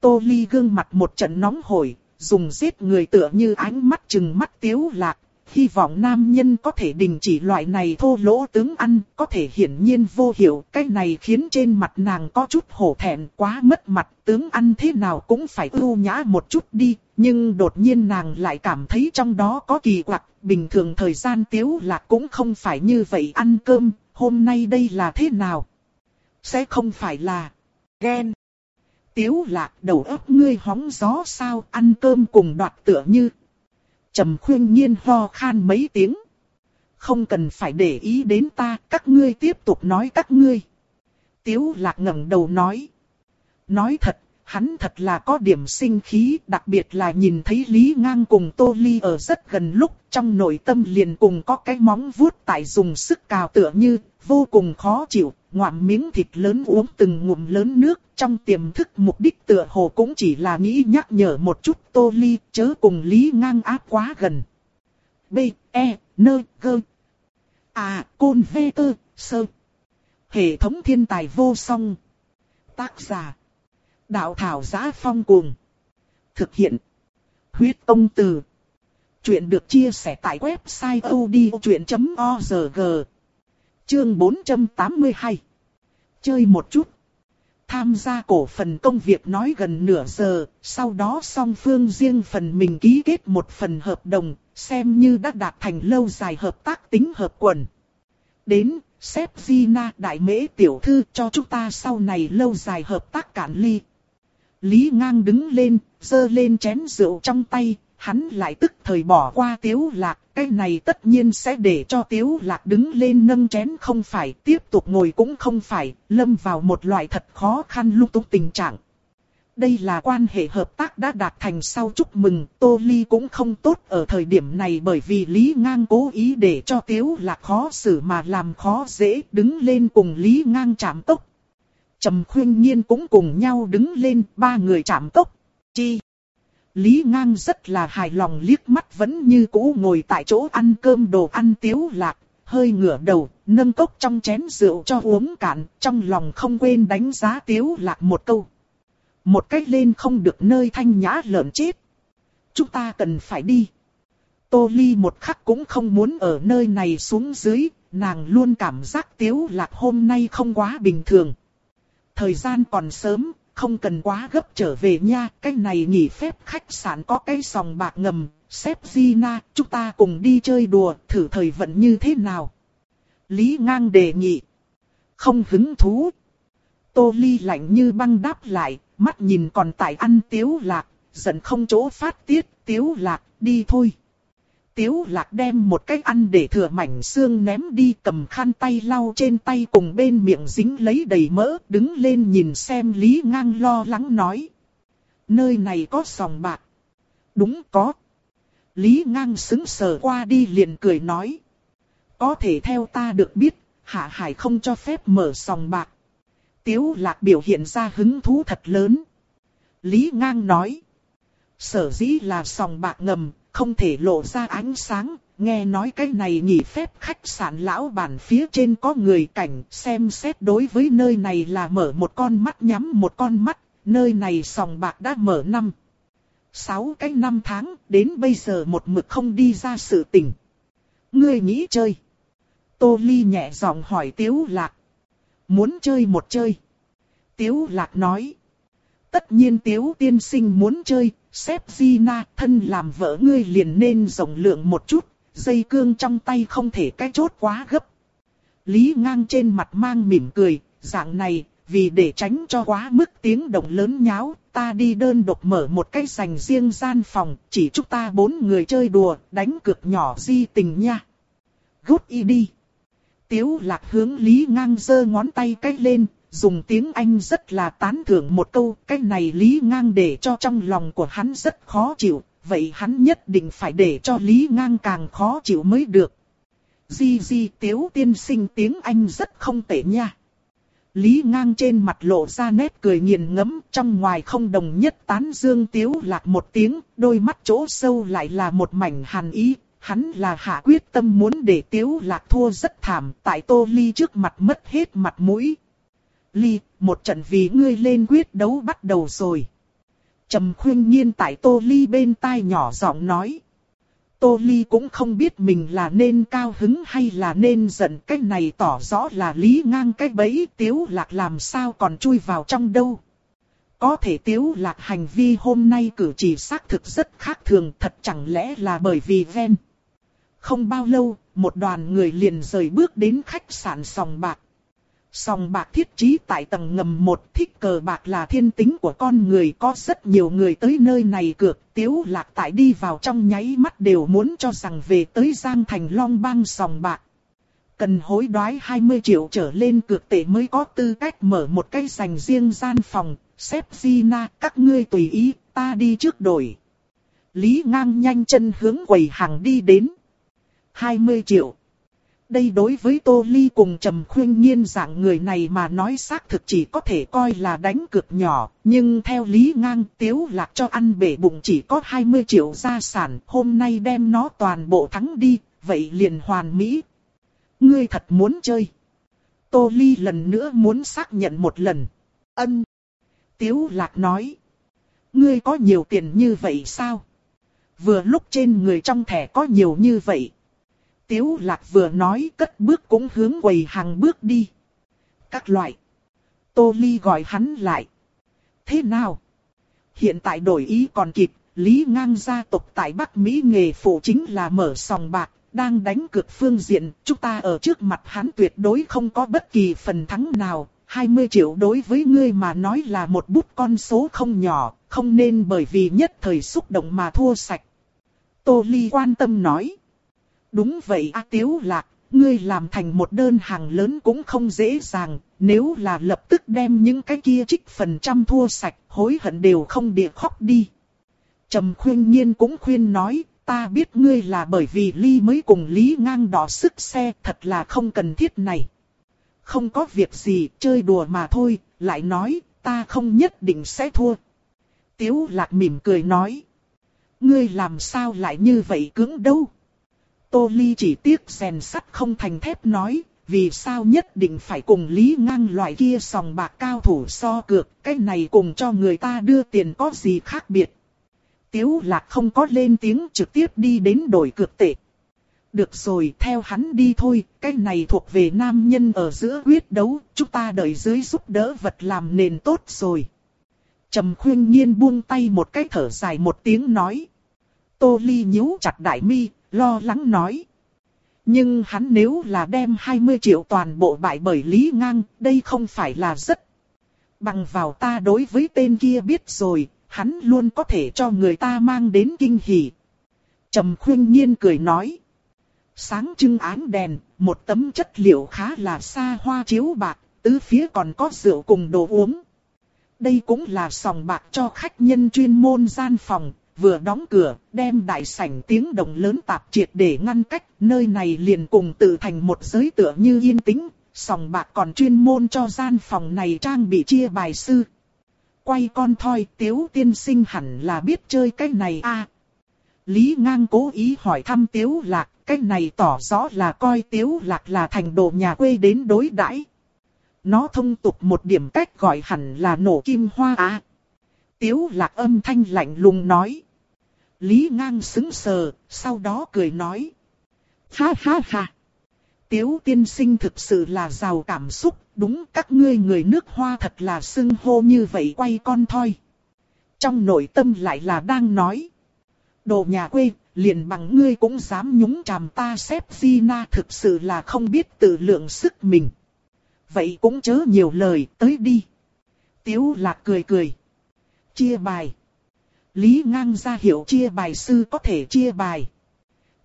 Tô Ly gương mặt một trận nóng hổi, dùng giết người tựa như ánh mắt chừng mắt tiếu lạc, hy vọng nam nhân có thể đình chỉ loại này thô lỗ tướng ăn, có thể hiển nhiên vô hiệu, cái này khiến trên mặt nàng có chút hổ thẹn quá mất mặt, tướng ăn thế nào cũng phải ưu nhã một chút đi, nhưng đột nhiên nàng lại cảm thấy trong đó có kỳ quặc, bình thường thời gian tiếu lạc cũng không phải như vậy ăn cơm, hôm nay đây là thế nào? Sẽ không phải là ghen. Tiếu lạc đầu óc ngươi hóng gió sao ăn cơm cùng đoạt tựa như. Trầm khuyên nhiên ho khan mấy tiếng. Không cần phải để ý đến ta, các ngươi tiếp tục nói các ngươi. Tiếu lạc ngẩng đầu nói. Nói thật, hắn thật là có điểm sinh khí, đặc biệt là nhìn thấy Lý Ngang cùng Tô Ly ở rất gần lúc, trong nội tâm liền cùng có cái móng vuốt tại dùng sức cào tựa như, vô cùng khó chịu, ngoạm miếng thịt lớn uống từng ngụm lớn nước, trong tiềm thức mục đích tựa hồ cũng chỉ là nghĩ nhắc nhở một chút Tô Ly, chớ cùng Lý Ngang áp quá gần. B, E, N, G. À, Côn V, Tơ, Sơ. Hệ thống thiên tài vô song. Tác giả. Đạo thảo giá phong cuồng. Thực hiện. Huyết công từ. Chuyện được chia sẻ tại website odchuyện.org. Chương 482. Chơi một chút. Tham gia cổ phần công việc nói gần nửa giờ, sau đó song phương riêng phần mình ký kết một phần hợp đồng, xem như đã đạt thành lâu dài hợp tác tính hợp quần. Đến, sếp Gina đại mễ tiểu thư cho chúng ta sau này lâu dài hợp tác cản ly. Lý ngang đứng lên, dơ lên chén rượu trong tay, hắn lại tức thời bỏ qua tiếu lạc, cái này tất nhiên sẽ để cho tiếu lạc đứng lên nâng chén không phải, tiếp tục ngồi cũng không phải, lâm vào một loại thật khó khăn lúc túng tình trạng. Đây là quan hệ hợp tác đã đạt thành sau chúc mừng, Tô Ly cũng không tốt ở thời điểm này bởi vì Lý Ngang cố ý để cho Tiếu Lạc khó xử mà làm khó dễ đứng lên cùng Lý Ngang chạm tốc. Trầm khuyên nhiên cũng cùng nhau đứng lên, ba người chạm tốc. Chi? Lý Ngang rất là hài lòng liếc mắt vẫn như cũ ngồi tại chỗ ăn cơm đồ ăn Tiếu Lạc, hơi ngửa đầu, nâng cốc trong chén rượu cho uống cạn, trong lòng không quên đánh giá Tiếu Lạc một câu. Một cách lên không được nơi thanh nhã lợn chết. Chúng ta cần phải đi. Tô Ly một khắc cũng không muốn ở nơi này xuống dưới, nàng luôn cảm giác Tiếu Lạc hôm nay không quá bình thường. Thời gian còn sớm, không cần quá gấp trở về nha, cái này nghỉ phép khách sạn có cái sòng bạc ngầm, xếp Gina, chúng ta cùng đi chơi đùa, thử thời vận như thế nào. Lý ngang đề nghị. Không hứng thú. Tô Ly lạnh như băng đáp lại, mắt nhìn còn tại ăn tiếu lạc, giận không chỗ phát tiết, tiếu lạc, đi thôi. Tiếu lạc đem một cái ăn để thừa mảnh xương ném đi cầm khăn tay lau trên tay cùng bên miệng dính lấy đầy mỡ, đứng lên nhìn xem Lý Ngang lo lắng nói. Nơi này có sòng bạc. Đúng có. Lý Ngang xứng sờ qua đi liền cười nói. Có thể theo ta được biết, Hạ Hải không cho phép mở sòng bạc. Tiếu lạc biểu hiện ra hứng thú thật lớn. Lý Ngang nói. Sở dĩ là sòng bạc ngầm, không thể lộ ra ánh sáng, nghe nói cái này nghỉ phép khách sạn lão bản phía trên có người cảnh xem xét đối với nơi này là mở một con mắt nhắm một con mắt, nơi này sòng bạc đã mở năm. Sáu cái năm tháng, đến bây giờ một mực không đi ra sự tình. Ngươi nghĩ chơi? Tô Ly nhẹ giọng hỏi Tiếu Lạc. Muốn chơi một chơi. Tiếu Lạc nói. Tất nhiên Tiếu tiên sinh muốn chơi, xếp Gina thân làm vợ ngươi liền nên rộng lượng một chút, dây cương trong tay không thể cái chốt quá gấp. Lý ngang trên mặt mang mỉm cười, dạng này, vì để tránh cho quá mức tiếng động lớn nháo, ta đi đơn độc mở một cái sành riêng gian phòng, chỉ chúc ta bốn người chơi đùa, đánh cược nhỏ di tình nha. Gút y đi. Tiếu lạc hướng Lý ngang giơ ngón tay cách lên, dùng tiếng Anh rất là tán thưởng một câu, cái này Lý Ngang để cho trong lòng của hắn rất khó chịu, vậy hắn nhất định phải để cho Lý Ngang càng khó chịu mới được. Di di tiếu tiên sinh tiếng Anh rất không tệ nha. Lý Ngang trên mặt lộ ra nét cười nghiền ngẫm trong ngoài không đồng nhất tán dương tiếu lạc một tiếng, đôi mắt chỗ sâu lại là một mảnh hàn ý. Hắn là hạ quyết tâm muốn để tiếu lạc thua rất thảm tại tô ly trước mặt mất hết mặt mũi, Ly, một trận vì ngươi lên quyết đấu bắt đầu rồi. Trầm khuyên nhiên tại Tô Ly bên tai nhỏ giọng nói. Tô Ly cũng không biết mình là nên cao hứng hay là nên giận. Cái này tỏ rõ là lý ngang cái bẫy tiếu lạc làm sao còn chui vào trong đâu. Có thể tiếu lạc hành vi hôm nay cử chỉ xác thực rất khác thường thật chẳng lẽ là bởi vì ven. Không bao lâu, một đoàn người liền rời bước đến khách sạn sòng bạc. Sòng bạc thiết trí tại tầng ngầm một thích cờ bạc là thiên tính của con người có rất nhiều người tới nơi này cược tiếu lạc tại đi vào trong nháy mắt đều muốn cho rằng về tới Giang Thành Long Bang sòng bạc. Cần hối đoái 20 triệu trở lên cược tệ mới có tư cách mở một cái sành riêng gian phòng, xếp Gina các ngươi tùy ý, ta đi trước đổi. Lý ngang nhanh chân hướng quầy hàng đi đến. 20 triệu đây đối với Tô Ly cùng Trầm Khuyên Nhiên dạng người này mà nói xác thực chỉ có thể coi là đánh cược nhỏ, nhưng theo Lý Ngang Tiếu Lạc cho ăn bể bụng chỉ có 20 triệu gia sản, hôm nay đem nó toàn bộ thắng đi, vậy liền hoàn mỹ. Ngươi thật muốn chơi. Tô Ly lần nữa muốn xác nhận một lần. Ân. Tiếu Lạc nói. Ngươi có nhiều tiền như vậy sao? Vừa lúc trên người trong thẻ có nhiều như vậy. Tiếu lạc vừa nói cất bước cũng hướng quầy hàng bước đi. Các loại. Tô Ly gọi hắn lại. Thế nào? Hiện tại đổi ý còn kịp, Lý ngang gia tộc tại Bắc Mỹ nghề phụ chính là mở sòng bạc, đang đánh cược phương diện, chúng ta ở trước mặt hắn tuyệt đối không có bất kỳ phần thắng nào. 20 triệu đối với ngươi mà nói là một bút con số không nhỏ, không nên bởi vì nhất thời xúc động mà thua sạch. Tô Ly quan tâm nói. Đúng vậy A Tiếu Lạc, ngươi làm thành một đơn hàng lớn cũng không dễ dàng, nếu là lập tức đem những cái kia trích phần trăm thua sạch, hối hận đều không địa khóc đi. Trầm khuyên nhiên cũng khuyên nói, ta biết ngươi là bởi vì Ly mới cùng Lý ngang đỏ sức xe, thật là không cần thiết này. Không có việc gì, chơi đùa mà thôi, lại nói, ta không nhất định sẽ thua. Tiếu lạc mỉm cười nói. Ngươi làm sao lại như vậy cứng đâu? Tô Ly chỉ tiếc rèn sắt không thành thép nói, vì sao nhất định phải cùng Lý Ngang loại kia sòng bạc cao thủ so cược, cái này cùng cho người ta đưa tiền có gì khác biệt. Tiếu lạc không có lên tiếng trực tiếp đi đến đổi cược tệ. Được rồi, theo hắn đi thôi, cái này thuộc về nam nhân ở giữa quyết đấu, chúng ta đợi dưới giúp đỡ vật làm nền tốt rồi. Trầm khuyên nhiên buông tay một cái thở dài một tiếng nói. Tô Ly nhíu chặt đại mi, lo lắng nói. Nhưng hắn nếu là đem 20 triệu toàn bộ bại bởi Lý Ngang, đây không phải là rất. Bằng vào ta đối với tên kia biết rồi, hắn luôn có thể cho người ta mang đến kinh hỉ. Trầm khuyên nhiên cười nói. Sáng trưng ánh đèn, một tấm chất liệu khá là xa hoa chiếu bạc, tứ phía còn có rượu cùng đồ uống. Đây cũng là sòng bạc cho khách nhân chuyên môn gian phòng, vừa đóng cửa, đem đại sảnh tiếng động lớn tạp triệt để ngăn cách, nơi này liền cùng tự thành một giới tựa như yên tĩnh, sòng bạc còn chuyên môn cho gian phòng này trang bị chia bài sư. Quay con thoi, tiếu tiên sinh hẳn là biết chơi cái này a Lý ngang cố ý hỏi thăm tiếu lạc, cái này tỏ rõ là coi tiếu lạc là thành đồ nhà quê đến đối đãi. Nó thông tục một điểm cách gọi hẳn là nổ kim hoa a Tiếu lạc âm thanh lạnh lùng nói. Lý ngang xứng sờ, sau đó cười nói. Ha ha ha. Tiếu tiên sinh thực sự là giàu cảm xúc, đúng các ngươi người nước hoa thật là xưng hô như vậy quay con thôi. Trong nội tâm lại là đang nói. Đồ nhà quê, liền bằng ngươi cũng dám nhúng chàm ta xếp Gina thực sự là không biết tự lượng sức mình. Vậy cũng chớ nhiều lời, tới đi. Tiếu lạc cười cười. Chia bài. Lý ngang ra hiệu chia bài sư có thể chia bài.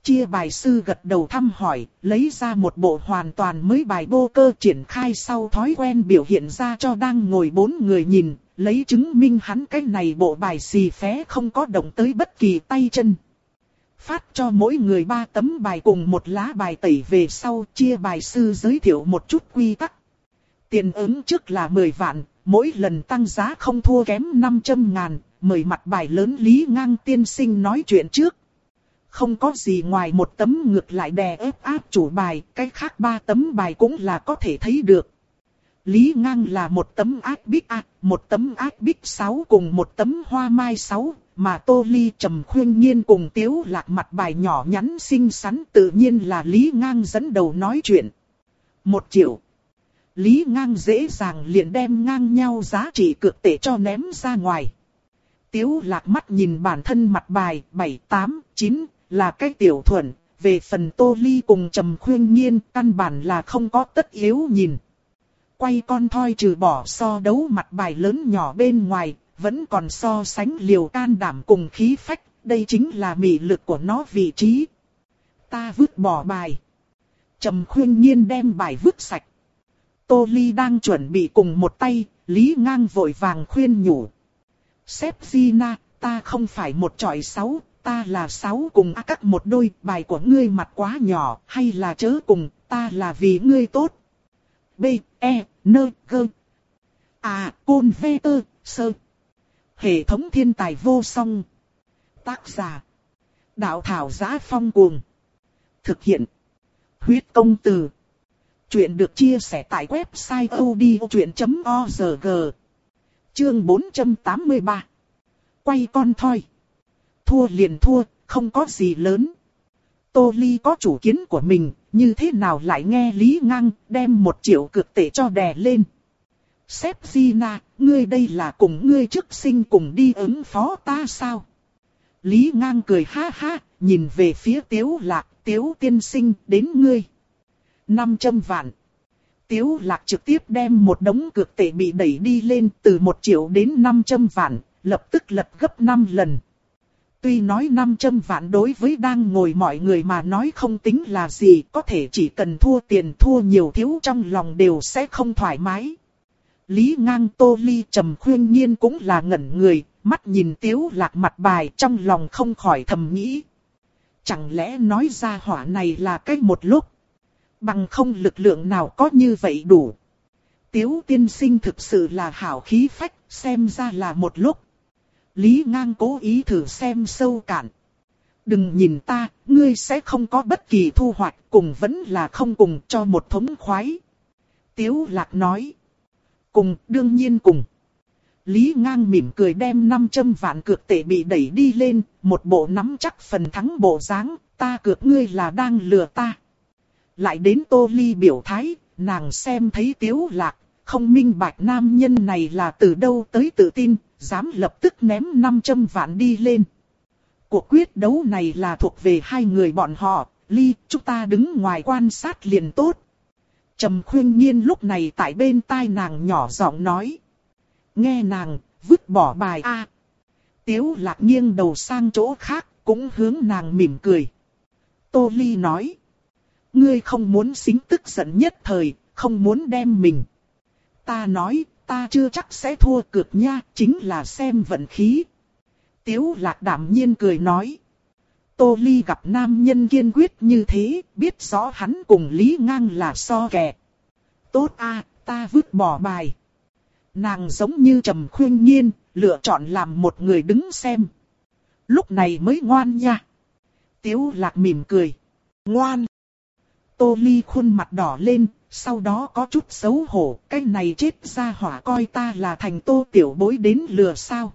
Chia bài sư gật đầu thăm hỏi, lấy ra một bộ hoàn toàn mới bài bô cơ triển khai sau thói quen biểu hiện ra cho đang ngồi bốn người nhìn, lấy chứng minh hắn cái này bộ bài xì phé không có động tới bất kỳ tay chân. Phát cho mỗi người ba tấm bài cùng một lá bài tẩy về sau chia bài sư giới thiệu một chút quy tắc. Tiền ứng trước là 10 vạn, mỗi lần tăng giá không thua kém 500 ngàn, mời mặt bài lớn Lý Ngang tiên sinh nói chuyện trước. Không có gì ngoài một tấm ngược lại đè ép áp chủ bài, cái khác ba tấm bài cũng là có thể thấy được. Lý Ngang là một tấm ác bích A, một tấm ác bích 6 cùng một tấm hoa mai 6, mà Tô Ly trầm khuyên nhiên cùng tiếu lạc mặt bài nhỏ nhắn xinh xắn tự nhiên là Lý Ngang dẫn đầu nói chuyện. Một triệu. Lý Ngang dễ dàng liền đem ngang nhau giá trị cược tệ cho ném ra ngoài. Tiếu lạc mắt nhìn bản thân mặt bài 7, 8, 9 là cái tiểu thuần, về phần Tô Ly cùng Trầm Khuyên Nhiên căn bản là không có tất yếu nhìn. Quay con thoi trừ bỏ so đấu mặt bài lớn nhỏ bên ngoài, vẫn còn so sánh liều can đảm cùng khí phách, đây chính là mị lực của nó vị trí. Ta vứt bỏ bài. Trầm Khuyên Nhiên đem bài vứt sạch. Tô Ly đang chuẩn bị cùng một tay, Lý Ngang vội vàng khuyên nhủ. Sếp Gina, ta không phải một tròi sáu, ta là sáu cùng a các một đôi, bài của ngươi mặt quá nhỏ, hay là chớ cùng, ta là vì ngươi tốt. B, E, N, G. À, Côn V, Tơ, Sơ. Hệ thống thiên tài vô song. Tác giả. Đạo thảo giá phong cuồng. Thực hiện. Huyết công từ. Chuyện được chia sẻ tại website odchuyện.org. Chương 483. Quay con thoi. Thua liền thua, không có gì lớn. Tô Ly có chủ kiến của mình, như thế nào lại nghe Lý Ngang đem một triệu cực tệ cho đè lên. Sếp Gina, ngươi đây là cùng ngươi trước sinh cùng đi ứng phó ta sao? Lý Ngang cười ha ha, nhìn về phía Tiếu Lạc, Tiếu tiên sinh đến ngươi. 500 vạn. Tiếu lạc trực tiếp đem một đống cược tệ bị đẩy đi lên từ 1 triệu đến 500 vạn, lập tức lật gấp 5 lần. Tuy nói 500 vạn đối với đang ngồi mọi người mà nói không tính là gì, có thể chỉ cần thua tiền thua nhiều thiếu trong lòng đều sẽ không thoải mái. Lý ngang tô ly trầm khuyên nhiên cũng là ngẩn người, mắt nhìn tiếu lạc mặt bài trong lòng không khỏi thầm nghĩ. Chẳng lẽ nói ra hỏa này là cách một lúc. Bằng không lực lượng nào có như vậy đủ. Tiếu tiên sinh thực sự là hảo khí phách, xem ra là một lúc. Lý ngang cố ý thử xem sâu cạn. Đừng nhìn ta, ngươi sẽ không có bất kỳ thu hoạch, cùng vẫn là không cùng cho một thống khoái. Tiếu lạc nói. Cùng, đương nhiên cùng. Lý ngang mỉm cười đem 500 vạn cược tệ bị đẩy đi lên, một bộ nắm chắc phần thắng bộ dáng, ta cược ngươi là đang lừa ta. Lại đến tô ly biểu thái, nàng xem thấy tiếu lạc, không minh bạch nam nhân này là từ đâu tới tự tin, dám lập tức ném 500 vạn đi lên. Cuộc quyết đấu này là thuộc về hai người bọn họ, ly, chúng ta đứng ngoài quan sát liền tốt. Trầm khuyên nhiên lúc này tại bên tai nàng nhỏ giọng nói. Nghe nàng, vứt bỏ bài A. Tiếu lạc nghiêng đầu sang chỗ khác, cũng hướng nàng mỉm cười. Tô Ly nói. Ngươi không muốn xính tức giận nhất thời, không muốn đem mình. Ta nói, ta chưa chắc sẽ thua cược nha, chính là xem vận khí. Tiếu lạc đảm nhiên cười nói. Tô Ly gặp nam nhân kiên quyết như thế, biết rõ hắn cùng Lý Ngang là so kè. Tốt a, ta vứt bỏ bài. Nàng giống như trầm khuyên nhiên, lựa chọn làm một người đứng xem. Lúc này mới ngoan nha. Tiếu lạc mỉm cười. Ngoan. Tô Ly khuôn mặt đỏ lên, sau đó có chút xấu hổ, cái này chết ra hỏa coi ta là thành tô tiểu bối đến lừa sao.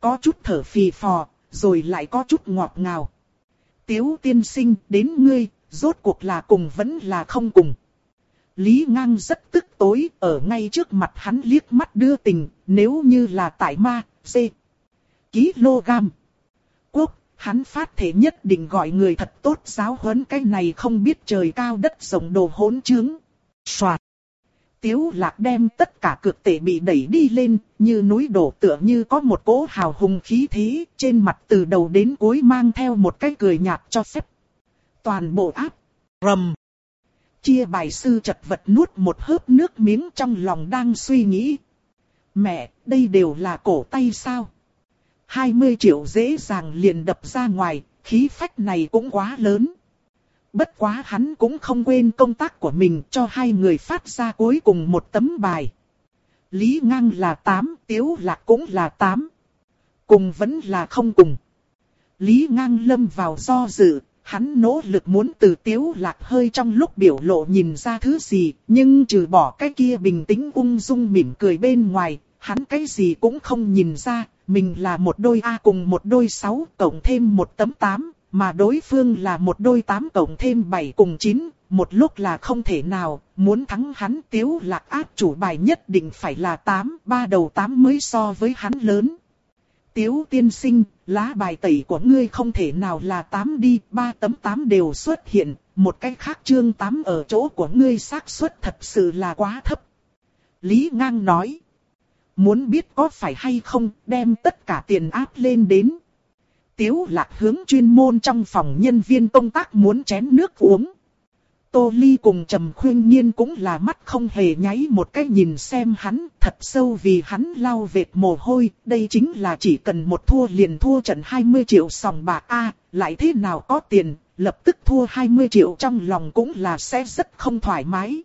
Có chút thở phì phò, rồi lại có chút ngọt ngào. Tiếu tiên sinh đến ngươi, rốt cuộc là cùng vẫn là không cùng. Lý ngang rất tức tối, ở ngay trước mặt hắn liếc mắt đưa tình, nếu như là tại ma, dê, gam. Quốc, hắn phát thể nhất định gọi người thật tốt giáo huấn cái này không biết trời cao đất rộng đồ hỗn trướng. Xoạt. Tiếu lạc đem tất cả cực tệ bị đẩy đi lên, như núi đổ tựa như có một cỗ hào hùng khí thế, trên mặt từ đầu đến cuối mang theo một cái cười nhạt cho phép. Toàn bộ áp, rầm. Chia bài sư chật vật nuốt một hớp nước miếng trong lòng đang suy nghĩ. Mẹ, đây đều là cổ tay sao? 20 triệu dễ dàng liền đập ra ngoài, khí phách này cũng quá lớn. Bất quá hắn cũng không quên công tác của mình cho hai người phát ra cuối cùng một tấm bài. Lý Ngang là 8, Tiếu Lạc cũng là 8. Cùng vẫn là không cùng. Lý Ngang lâm vào do dự, hắn nỗ lực muốn từ Tiếu Lạc hơi trong lúc biểu lộ nhìn ra thứ gì, nhưng trừ bỏ cái kia bình tĩnh ung dung mỉm cười bên ngoài, hắn cái gì cũng không nhìn ra, mình là một đôi A cùng một đôi 6 cộng thêm một tấm 8, mà đối phương là một đôi 8 cộng thêm 7 cùng 9, một lúc là không thể nào, muốn thắng hắn tiếu lạc áp chủ bài nhất định phải là 8, ba đầu 8 mới so với hắn lớn. Tiếu tiên sinh, lá bài tẩy của ngươi không thể nào là 8 đi, ba tấm 8 đều xuất hiện, một cách khác chương 8 ở chỗ của ngươi xác suất thật sự là quá thấp. Lý ngang nói, muốn biết có phải hay không, đem tất cả tiền áp lên đến. Tiếu lạc hướng chuyên môn trong phòng nhân viên công tác muốn chén nước uống. Tô Ly cùng Trầm Khuyên Nhiên cũng là mắt không hề nháy một cái nhìn xem hắn thật sâu vì hắn lau vệt mồ hôi. Đây chính là chỉ cần một thua liền thua trận 20 triệu sòng bạc A, lại thế nào có tiền, lập tức thua 20 triệu trong lòng cũng là sẽ rất không thoải mái.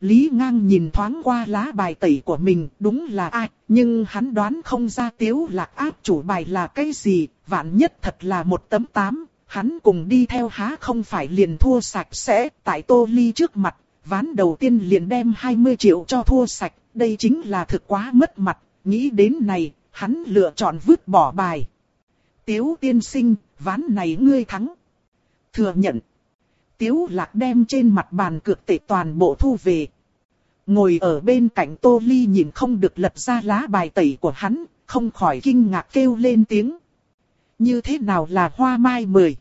Lý ngang nhìn thoáng qua lá bài tẩy của mình đúng là ai, nhưng hắn đoán không ra tiếu lạc áp chủ bài là cái gì, vạn nhất thật là một tấm tám, hắn cùng đi theo há không phải liền thua sạch sẽ, tại tô ly trước mặt, ván đầu tiên liền đem 20 triệu cho thua sạch, đây chính là thực quá mất mặt, nghĩ đến này, hắn lựa chọn vứt bỏ bài. Tiếu tiên sinh, ván này ngươi thắng. Thừa nhận. Tiếu lạc đem trên mặt bàn cược tệ toàn bộ thu về. Ngồi ở bên cạnh Tô Ly nhìn không được lật ra lá bài tẩy của hắn, không khỏi kinh ngạc kêu lên tiếng. Như thế nào là hoa mai mười?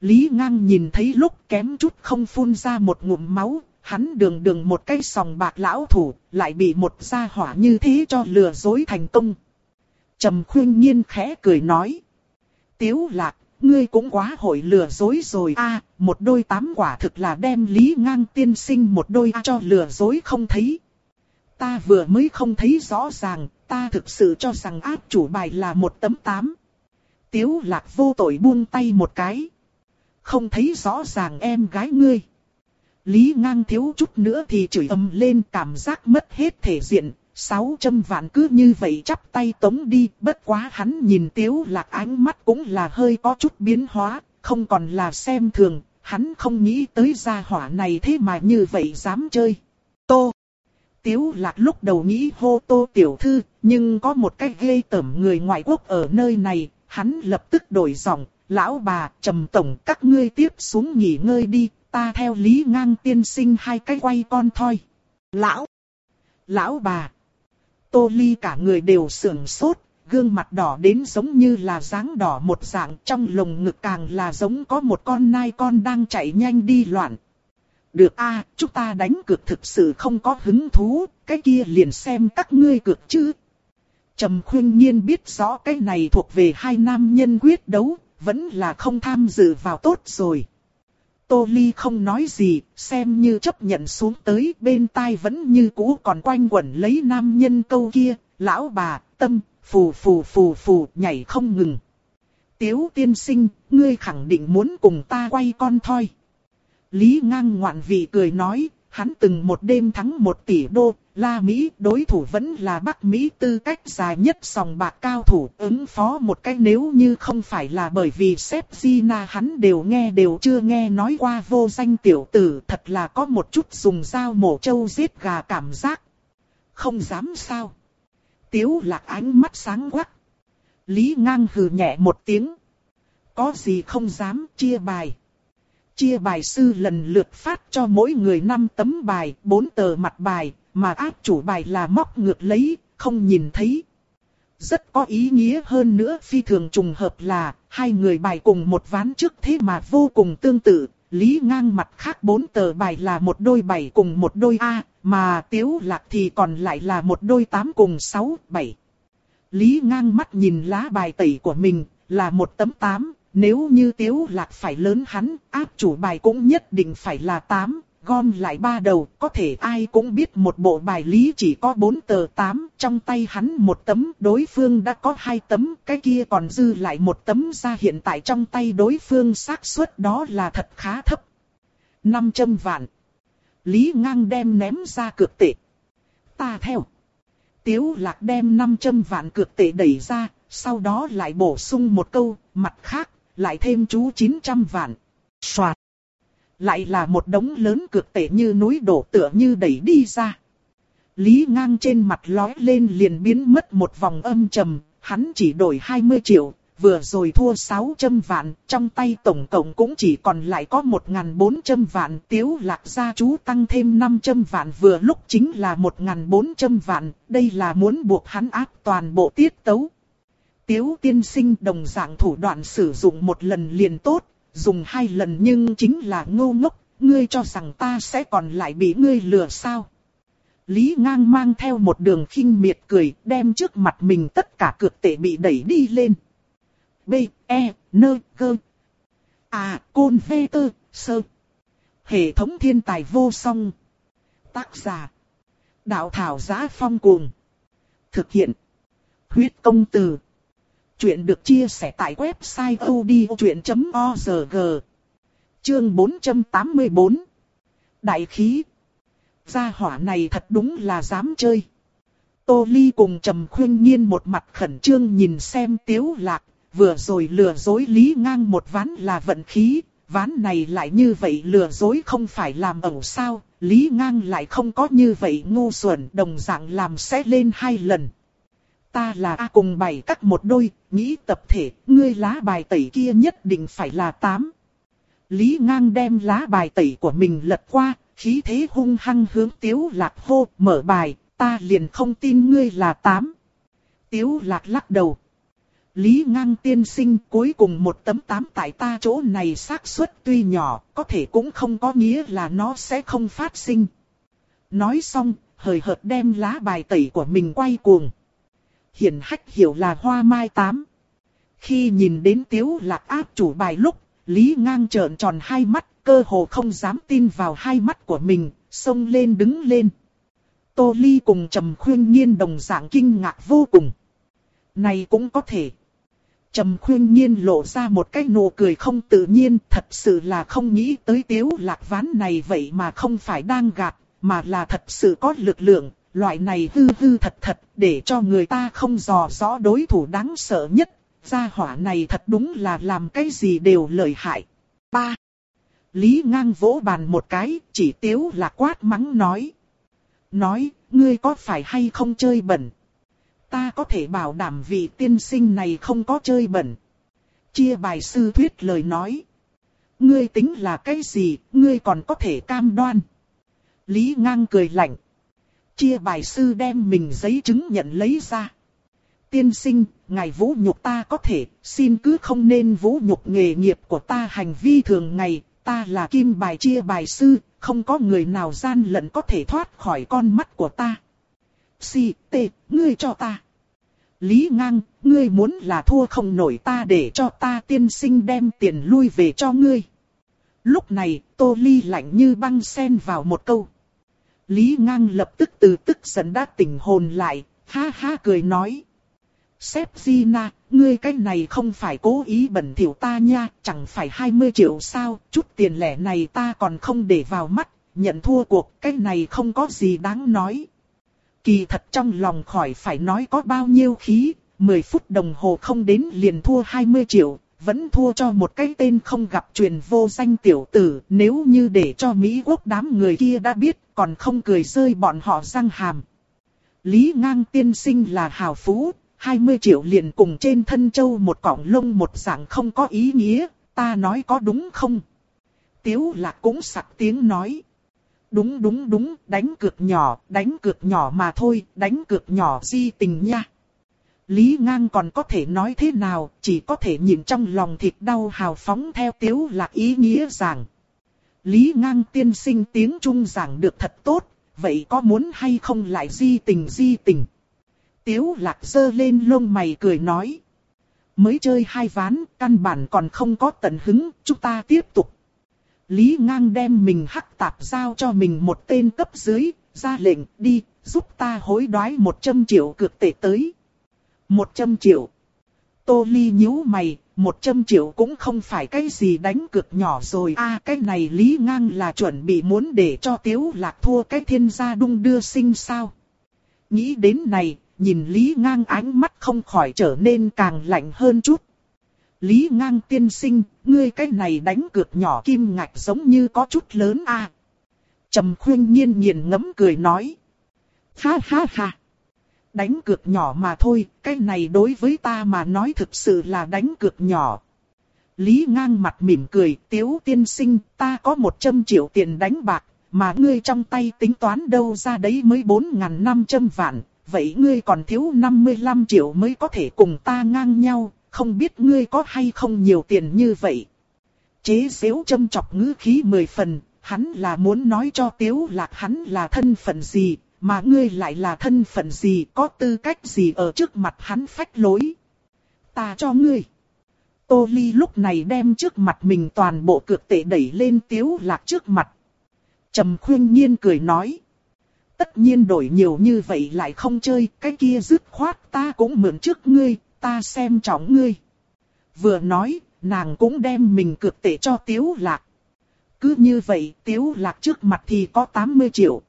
Lý ngang nhìn thấy lúc kém chút không phun ra một ngụm máu, hắn đường đường một cây sòng bạc lão thủ, lại bị một gia hỏa như thế cho lừa dối thành công. Trầm khuyên nhiên khẽ cười nói. Tiếu lạc, ngươi cũng quá hội lừa dối rồi a một đôi tám quả thực là đem lý ngang tiên sinh một đôi cho lừa dối không thấy. Ta vừa mới không thấy rõ ràng, ta thực sự cho rằng áp chủ bài là một tấm tám. Tiếu lạc vô tội buông tay một cái. Không thấy rõ ràng em gái ngươi. Lý ngang thiếu chút nữa thì chửi ầm lên cảm giác mất hết thể diện, sáu trăm vạn cứ như vậy chắp tay tống đi, bất quá hắn nhìn tiếu lạc ánh mắt cũng là hơi có chút biến hóa, không còn là xem thường, hắn không nghĩ tới gia hỏa này thế mà như vậy dám chơi. Tô. Tiếu lạc lúc đầu nghĩ hô tô tiểu thư, nhưng có một cái ghê tởm người ngoại quốc ở nơi này, hắn lập tức đổi giọng, lão bà, trầm tổng các ngươi tiếp xuống nghỉ ngơi đi, ta theo lý ngang tiên sinh hai cái quay con thôi. Lão, lão bà, tô ly cả người đều sưởng sốt, gương mặt đỏ đến giống như là dáng đỏ một dạng, trong lồng ngực càng là giống có một con nai con đang chạy nhanh đi loạn. Được a, chúng ta đánh cược thực sự không có hứng thú, cái kia liền xem các ngươi cược chứ. Trầm khuyên nhiên biết rõ cái này thuộc về hai nam nhân quyết đấu, vẫn là không tham dự vào tốt rồi. Tô Ly không nói gì, xem như chấp nhận xuống tới bên tai vẫn như cũ còn quanh quẩn lấy nam nhân câu kia, lão bà, tâm, phù phù phù phù, nhảy không ngừng. Tiếu tiên sinh, ngươi khẳng định muốn cùng ta quay con thôi. Lý ngang ngoạn vị cười nói, hắn từng một đêm thắng một tỷ đô, La Mỹ đối thủ vẫn là Bắc Mỹ tư cách dài nhất sòng bạc cao thủ ứng phó một cách nếu như không phải là bởi vì sếp Gina hắn đều nghe đều chưa nghe nói qua vô danh tiểu tử thật là có một chút dùng dao mổ trâu giết gà cảm giác. Không dám sao. Tiếu lạc ánh mắt sáng quắc. Lý ngang hừ nhẹ một tiếng. Có gì không dám chia bài. Chia bài sư lần lượt phát cho mỗi người 5 tấm bài, 4 tờ mặt bài, mà áp chủ bài là móc ngược lấy, không nhìn thấy. Rất có ý nghĩa hơn nữa phi thường trùng hợp là, hai người bài cùng một ván trước thế mà vô cùng tương tự, lý ngang mặt khác bốn tờ bài là một đôi bảy cùng một đôi A, mà tiếu lạc thì còn lại là một đôi tám cùng sáu, bảy. Lý ngang mắt nhìn lá bài tẩy của mình, là một tấm tám, nếu như tiếu lạc phải lớn hắn, áp chủ bài cũng nhất định phải là tám, gom lại ba đầu, có thể ai cũng biết một bộ bài lý chỉ có bốn tờ tám, trong tay hắn một tấm, đối phương đã có hai tấm, cái kia còn dư lại một tấm ra hiện tại trong tay đối phương xác suất đó là thật khá thấp. 500 vạn. Lý ngang đem ném ra cược tệ. Ta theo. Tiếu lạc đem 500 vạn cược tệ đẩy ra, sau đó lại bổ sung một câu, mặt khác, lại thêm chú 900 vạn. Xoạt. lại là một đống lớn cực tệ như núi đổ tựa như đẩy đi ra. Lý ngang trên mặt lói lên liền biến mất một vòng âm trầm, hắn chỉ đổi 20 triệu, vừa rồi thua 600 vạn, trong tay tổng cộng cũng chỉ còn lại có 1.400 vạn, tiếu lạc gia chú tăng thêm 500 vạn vừa lúc chính là 1.400 vạn, đây là muốn buộc hắn áp toàn bộ tiết tấu. Tiếu tiên sinh đồng dạng thủ đoạn sử dụng một lần liền tốt, dùng hai lần nhưng chính là ngô ngốc, ngươi cho rằng ta sẽ còn lại bị ngươi lừa sao. Lý ngang mang theo một đường khinh miệt cười, đem trước mặt mình tất cả cược tệ bị đẩy đi lên. B, E, N, G. À, Côn V, T, Sơ. Hệ thống thiên tài vô song. Tác giả. Đạo thảo giá phong cuồng. Thực hiện. Huyết công từ. Chuyện được chia sẻ tại website odchuyện.org Chương 484 Đại khí Gia hỏa này thật đúng là dám chơi. Tô Ly cùng Trầm Khuyên Nhiên một mặt khẩn trương nhìn xem tiếu lạc, vừa rồi lừa dối lý ngang một ván là vận khí, ván này lại như vậy lừa dối không phải làm ẩu sao, lý ngang lại không có như vậy ngu xuẩn đồng dạng làm sẽ lên hai lần. Ta là A cùng bảy các một đôi, nghĩ tập thể, ngươi lá bài tẩy kia nhất định phải là tám. Lý ngang đem lá bài tẩy của mình lật qua, khí thế hung hăng hướng tiếu lạc hô, mở bài, ta liền không tin ngươi là tám. Tiếu lạc lắc đầu. Lý ngang tiên sinh cuối cùng một tấm tám tại ta chỗ này xác suất tuy nhỏ, có thể cũng không có nghĩa là nó sẽ không phát sinh. Nói xong, hời hợt đem lá bài tẩy của mình quay cuồng hiển hách hiểu là hoa mai tám. Khi nhìn đến tiếu lạc áp chủ bài lúc, Lý ngang trợn tròn hai mắt, cơ hồ không dám tin vào hai mắt của mình, xông lên đứng lên. Tô Ly cùng Trầm Khuyên Nhiên đồng dạng kinh ngạc vô cùng. Này cũng có thể. Trầm Khuyên Nhiên lộ ra một cái nụ cười không tự nhiên, thật sự là không nghĩ tới tiếu lạc ván này vậy mà không phải đang gạt, mà là thật sự có lực lượng, loại này hư hư thật thật, để cho người ta không dò rõ đối thủ đáng sợ nhất. Gia hỏa này thật đúng là làm cái gì đều lợi hại. 3. Lý ngang vỗ bàn một cái, chỉ tiếu là quát mắng nói. Nói, ngươi có phải hay không chơi bẩn? Ta có thể bảo đảm vị tiên sinh này không có chơi bẩn. Chia bài sư thuyết lời nói. Ngươi tính là cái gì, ngươi còn có thể cam đoan. Lý ngang cười lạnh. Chia bài sư đem mình giấy chứng nhận lấy ra. Tiên sinh, ngài vũ nhục ta có thể, xin cứ không nên vũ nhục nghề nghiệp của ta hành vi thường ngày, ta là kim bài chia bài sư, không có người nào gian lận có thể thoát khỏi con mắt của ta. Si, tê, ngươi cho ta. Lý ngang, ngươi muốn là thua không nổi ta để cho ta tiên sinh đem tiền lui về cho ngươi. Lúc này, Tô Ly lạnh như băng sen vào một câu. Lý ngang lập tức từ tức giận đã tỉnh hồn lại, ha ha cười nói. Sếp Gina, ngươi cái này không phải cố ý bẩn thỉu ta nha, chẳng phải 20 triệu sao, chút tiền lẻ này ta còn không để vào mắt, nhận thua cuộc, cái này không có gì đáng nói. Kỳ thật trong lòng khỏi phải nói có bao nhiêu khí, 10 phút đồng hồ không đến liền thua 20 triệu, vẫn thua cho một cái tên không gặp truyền vô danh tiểu tử, nếu như để cho Mỹ quốc đám người kia đã biết, còn không cười rơi bọn họ răng hàm. Lý ngang tiên sinh là hào phú, 20 triệu liền cùng trên thân châu một cọng lông một dạng không có ý nghĩa, ta nói có đúng không? Tiếu lạc cũng sặc tiếng nói. Đúng đúng đúng, đánh cược nhỏ, đánh cược nhỏ mà thôi, đánh cược nhỏ di tình nha. Lý ngang còn có thể nói thế nào, chỉ có thể nhìn trong lòng thịt đau hào phóng theo tiếu lạc ý nghĩa rằng. Lý ngang tiên sinh tiếng Trung giảng được thật tốt, vậy có muốn hay không lại di tình di tình. Tiếu lạc dơ lên lông mày cười nói. Mới chơi hai ván, căn bản còn không có tận hứng, chúng ta tiếp tục. Lý ngang đem mình hắc tạp giao cho mình một tên cấp dưới, ra lệnh đi, giúp ta hối đoái một trăm triệu cược tệ tới. Một trăm triệu. Tô Ly nhíu mày, một trăm triệu cũng không phải cái gì đánh cược nhỏ rồi. a cái này Lý ngang là chuẩn bị muốn để cho Tiếu Lạc thua cái thiên gia đung đưa sinh sao. Nghĩ đến này, nhìn Lý Ngang ánh mắt không khỏi trở nên càng lạnh hơn chút. Lý Ngang tiên sinh, ngươi cái này đánh cược nhỏ kim ngạch giống như có chút lớn a. À. Trầm khuyên nhiên nghiền ngấm cười nói. Ha ha ha. Đánh cược nhỏ mà thôi, cái này đối với ta mà nói thực sự là đánh cược nhỏ. Lý ngang mặt mỉm cười, tiếu tiên sinh, ta có 100 triệu tiền đánh bạc, mà ngươi trong tay tính toán đâu ra đấy mới 4.500 vạn, vậy ngươi còn thiếu 55 triệu mới có thể cùng ta ngang nhau, không biết ngươi có hay không nhiều tiền như vậy. Chế xếu châm chọc ngữ khí mười phần, hắn là muốn nói cho tiếu lạc hắn là thân phận gì, mà ngươi lại là thân phận gì, có tư cách gì ở trước mặt hắn phách lối. Ta cho ngươi. Tô Ly lúc này đem trước mặt mình toàn bộ cược tệ đẩy lên tiếu lạc trước mặt. Trầm khuyên nhiên cười nói. Tất nhiên đổi nhiều như vậy lại không chơi, cái kia dứt khoát ta cũng mượn trước ngươi, ta xem trọng ngươi. Vừa nói, nàng cũng đem mình cược tệ cho Tiếu Lạc. Cứ như vậy, Tiếu Lạc trước mặt thì có 80 triệu.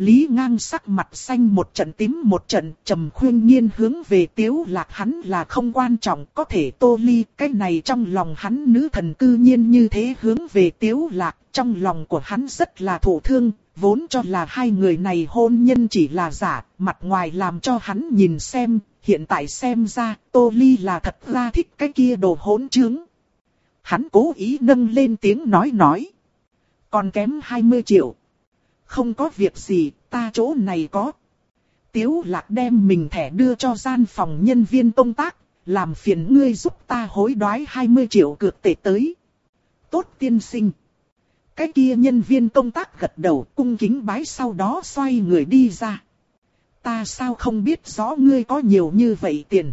Lý ngang sắc mặt xanh một trận tím một trận, trầm khuyên nhiên hướng về tiếu lạc hắn là không quan trọng, có thể tô ly, cái này trong lòng hắn nữ thần cư nhiên như thế hướng về tiếu lạc, trong lòng của hắn rất là thổ thương, vốn cho là hai người này hôn nhân chỉ là giả, mặt ngoài làm cho hắn nhìn xem, hiện tại xem ra, tô ly là thật ra thích cái kia đồ hỗn trướng. Hắn cố ý nâng lên tiếng nói nói. Còn kém 20 triệu không có việc gì, ta chỗ này có. Tiếu lạc đem mình thẻ đưa cho gian phòng nhân viên công tác, làm phiền ngươi giúp ta hối đoái 20 triệu cược tệ tới. Tốt tiên sinh. Cái kia nhân viên công tác gật đầu cung kính bái sau đó xoay người đi ra. Ta sao không biết rõ ngươi có nhiều như vậy tiền.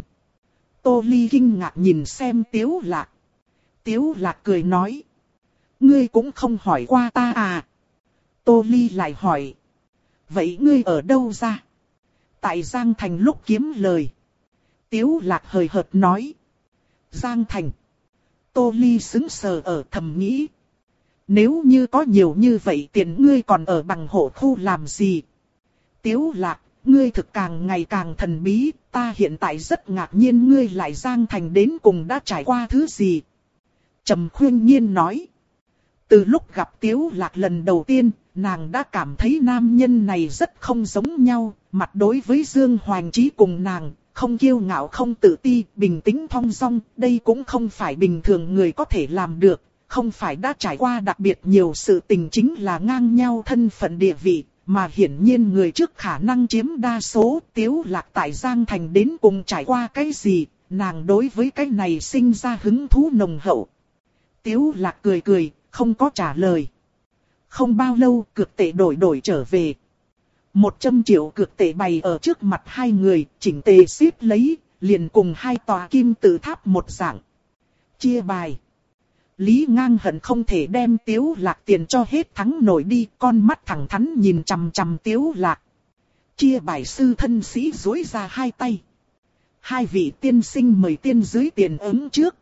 Tô Ly kinh ngạc nhìn xem Tiếu Lạc. Tiếu Lạc cười nói. Ngươi cũng không hỏi qua ta à? Tô Ly lại hỏi. Vậy ngươi ở đâu ra? Tại Giang Thành lúc kiếm lời. Tiếu Lạc hời hợt nói. Giang Thành. Tô Ly xứng sờ ở thầm nghĩ. Nếu như có nhiều như vậy tiền ngươi còn ở bằng hộ khu làm gì? Tiếu Lạc, ngươi thực càng ngày càng thần bí, ta hiện tại rất ngạc nhiên ngươi lại Giang Thành đến cùng đã trải qua thứ gì? Trầm khuyên nhiên nói. Từ lúc gặp Tiếu Lạc lần đầu tiên, nàng đã cảm thấy nam nhân này rất không giống nhau, mặt đối với Dương Hoàng Chí cùng nàng, không kiêu ngạo không tự ti, bình tĩnh thong dong, đây cũng không phải bình thường người có thể làm được, không phải đã trải qua đặc biệt nhiều sự tình chính là ngang nhau thân phận địa vị, mà hiển nhiên người trước khả năng chiếm đa số, tiếu lạc tại Giang Thành đến cùng trải qua cái gì, nàng đối với cái này sinh ra hứng thú nồng hậu. Tiếu lạc cười cười, không có trả lời. Không bao lâu cược tệ đổi đổi trở về. Một trăm triệu cược tệ bày ở trước mặt hai người, chỉnh tề xếp lấy, liền cùng hai tòa kim tự tháp một dạng. Chia bài. Lý ngang hận không thể đem tiếu lạc tiền cho hết thắng nổi đi, con mắt thẳng thắn nhìn chằm chằm tiếu lạc. Chia bài sư thân sĩ dối ra hai tay. Hai vị tiên sinh mời tiên dưới tiền ứng trước.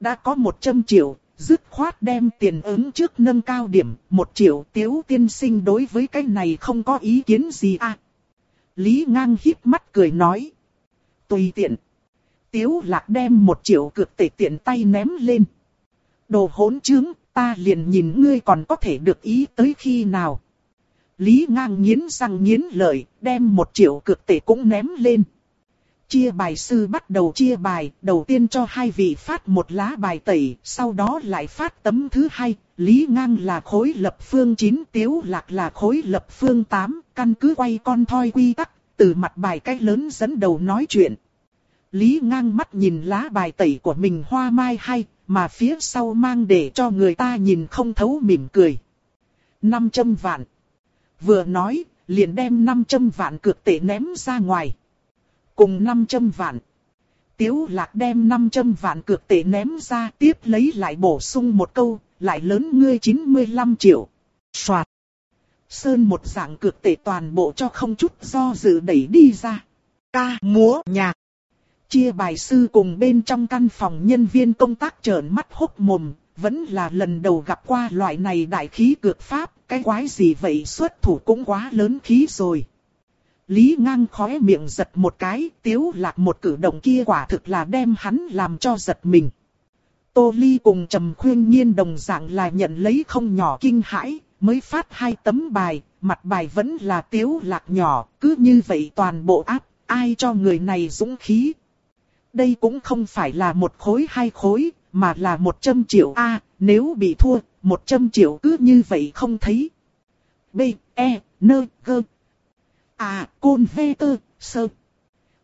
Đã có một trăm triệu, dứt khoát đem tiền ứng trước nâng cao điểm, một triệu tiếu tiên sinh đối với cái này không có ý kiến gì à. Lý ngang híp mắt cười nói. Tùy tiện. Tiếu lạc đem một triệu cược tệ tiện tay ném lên. Đồ hỗn trướng, ta liền nhìn ngươi còn có thể được ý tới khi nào. Lý ngang nghiến răng nghiến lợi, đem một triệu cược tệ cũng ném lên. Chia bài sư bắt đầu chia bài, đầu tiên cho hai vị phát một lá bài tẩy, sau đó lại phát tấm thứ hai, Lý Ngang là khối lập phương 9, Tiếu Lạc là khối lập phương 8, căn cứ quay con thoi quy tắc, từ mặt bài cách lớn dẫn đầu nói chuyện. Lý Ngang mắt nhìn lá bài tẩy của mình hoa mai hay, mà phía sau mang để cho người ta nhìn không thấu mỉm cười. 500 vạn. Vừa nói, liền đem 500 vạn cược tệ ném ra ngoài. Cùng 500 vạn. Tiếu lạc đem 500 vạn cược tệ ném ra tiếp lấy lại bổ sung một câu, lại lớn ngươi 95 triệu. Xoạt. Sơn một dạng cược tệ toàn bộ cho không chút do dự đẩy đi ra. Ca, múa, nhạc. Chia bài sư cùng bên trong căn phòng nhân viên công tác trợn mắt hốc mồm, vẫn là lần đầu gặp qua loại này đại khí cược pháp, cái quái gì vậy xuất thủ cũng quá lớn khí rồi. Lý ngang khóe miệng giật một cái, tiếu lạc một cử động kia quả thực là đem hắn làm cho giật mình. Tô Ly cùng Trầm Khuyên Nhiên đồng dạng là nhận lấy không nhỏ kinh hãi, mới phát hai tấm bài, mặt bài vẫn là tiếu lạc nhỏ, cứ như vậy toàn bộ áp, ai cho người này dũng khí. Đây cũng không phải là một khối hai khối, mà là một trăm triệu A, nếu bị thua, một trăm triệu cứ như vậy không thấy. B, E, N, G, À, côn vê tơ, sơ.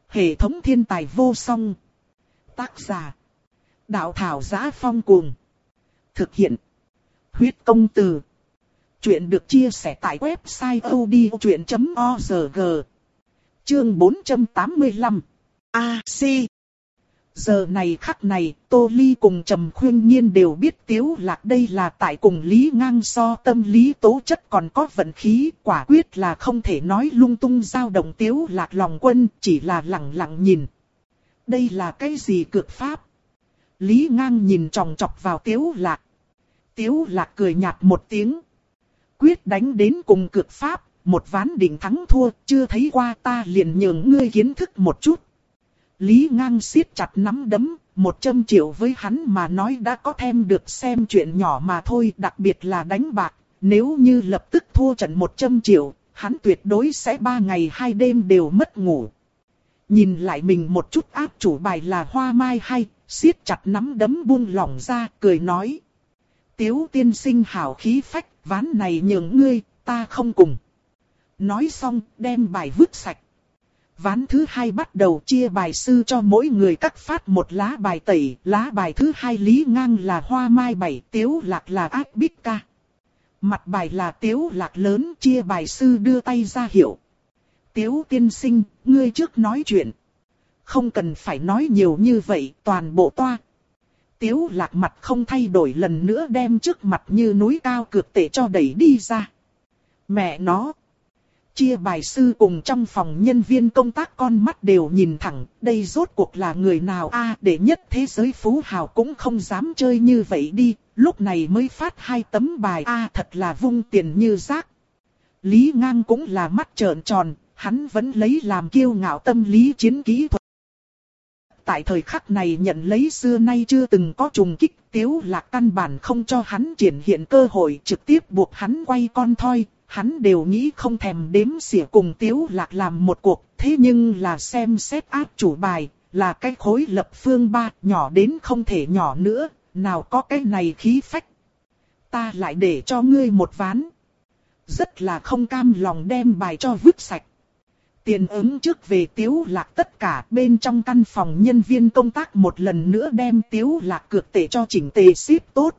Hệ thống thiên tài vô song. Tác giả. Đạo thảo giá phong cuồng. Thực hiện. Huyết công từ. Chuyện được chia sẻ tại website odchuyện.org. Chương 485. A. C. Giờ này khắc này, Tô Ly cùng Trầm Khuyên Nhiên đều biết Tiếu Lạc đây là tại cùng Lý Ngang so tâm lý tố chất còn có vận khí, quả quyết là không thể nói lung tung dao động Tiếu Lạc lòng quân, chỉ là lặng lặng nhìn. Đây là cái gì cực pháp? Lý Ngang nhìn tròng trọc vào Tiếu Lạc. Tiếu Lạc cười nhạt một tiếng. Quyết đánh đến cùng cực pháp, một ván đỉnh thắng thua, chưa thấy qua ta liền nhường ngươi kiến thức một chút. Lý ngang siết chặt nắm đấm, một châm triệu với hắn mà nói đã có thêm được xem chuyện nhỏ mà thôi, đặc biệt là đánh bạc. Nếu như lập tức thua trận một châm triệu, hắn tuyệt đối sẽ ba ngày hai đêm đều mất ngủ. Nhìn lại mình một chút áp chủ bài là hoa mai hay, siết chặt nắm đấm buông lỏng ra, cười nói. Tiếu tiên sinh hảo khí phách, ván này nhường ngươi, ta không cùng. Nói xong, đem bài vứt sạch. Ván thứ hai bắt đầu chia bài sư cho mỗi người cắt phát một lá bài tẩy, lá bài thứ hai lý ngang là hoa mai bảy, tiếu lạc là ác bích ca. Mặt bài là tiếu lạc lớn chia bài sư đưa tay ra hiệu. Tiếu tiên sinh, ngươi trước nói chuyện. Không cần phải nói nhiều như vậy, toàn bộ toa. Tiếu lạc mặt không thay đổi lần nữa đem trước mặt như núi cao cược tệ cho đẩy đi ra. Mẹ nó. Chia bài sư cùng trong phòng nhân viên công tác con mắt đều nhìn thẳng, đây rốt cuộc là người nào a để nhất thế giới phú hào cũng không dám chơi như vậy đi, lúc này mới phát hai tấm bài a thật là vung tiền như rác. Lý ngang cũng là mắt trợn tròn, hắn vẫn lấy làm kiêu ngạo tâm lý chiến kỹ thuật. Tại thời khắc này nhận lấy xưa nay chưa từng có trùng kích, tiếu lạc căn bản không cho hắn triển hiện cơ hội trực tiếp buộc hắn quay con thoi, hắn đều nghĩ không thèm đếm xỉa cùng tiếu lạc làm một cuộc, thế nhưng là xem xét áp chủ bài, là cái khối lập phương ba, nhỏ đến không thể nhỏ nữa, nào có cái này khí phách. Ta lại để cho ngươi một ván. Rất là không cam lòng đem bài cho vứt sạch. Tiền ứng trước về tiếu lạc tất cả bên trong căn phòng nhân viên công tác một lần nữa đem tiếu lạc cược tệ cho chỉnh tề xếp tốt.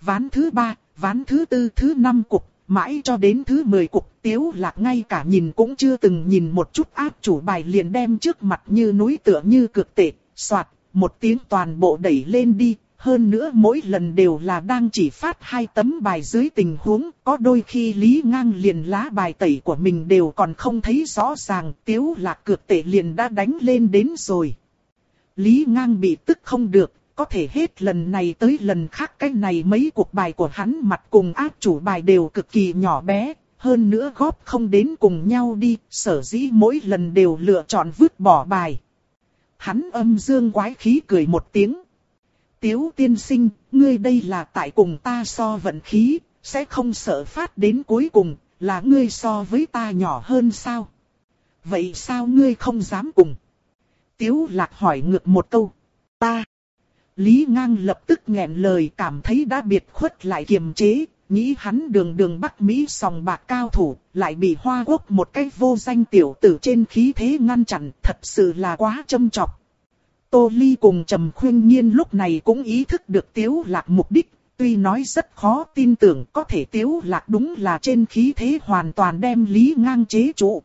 Ván thứ ba, ván thứ tư, thứ năm cục, mãi cho đến thứ mười cục tiếu lạc ngay cả nhìn cũng chưa từng nhìn một chút áp chủ bài liền đem trước mặt như núi tựa như cược tệ, soạt, một tiếng toàn bộ đẩy lên đi, hơn nữa mỗi lần đều là đang chỉ phát hai tấm bài dưới tình huống, có đôi khi Lý Ngang liền lá bài tẩy của mình đều còn không thấy rõ ràng, tiếu lạc cược tệ liền đã đánh lên đến rồi. Lý Ngang bị tức không được, có thể hết lần này tới lần khác cái này mấy cuộc bài của hắn mặt cùng áp chủ bài đều cực kỳ nhỏ bé, hơn nữa góp không đến cùng nhau đi, sở dĩ mỗi lần đều lựa chọn vứt bỏ bài. Hắn âm dương quái khí cười một tiếng. Tiếu tiên sinh, ngươi đây là tại cùng ta so vận khí, sẽ không sợ phát đến cuối cùng, là ngươi so với ta nhỏ hơn sao? Vậy sao ngươi không dám cùng? Tiếu lạc hỏi ngược một câu. Ta. Lý ngang lập tức nghẹn lời cảm thấy đã biệt khuất lại kiềm chế, nghĩ hắn đường đường Bắc Mỹ sòng bạc cao thủ, lại bị Hoa Quốc một cái vô danh tiểu tử trên khí thế ngăn chặn, thật sự là quá châm chọc. Tô Ly cùng Trầm Khuyên Nhiên lúc này cũng ý thức được Tiếu Lạc mục đích, tuy nói rất khó tin tưởng có thể Tiếu Lạc đúng là trên khí thế hoàn toàn đem Lý ngang chế trụ.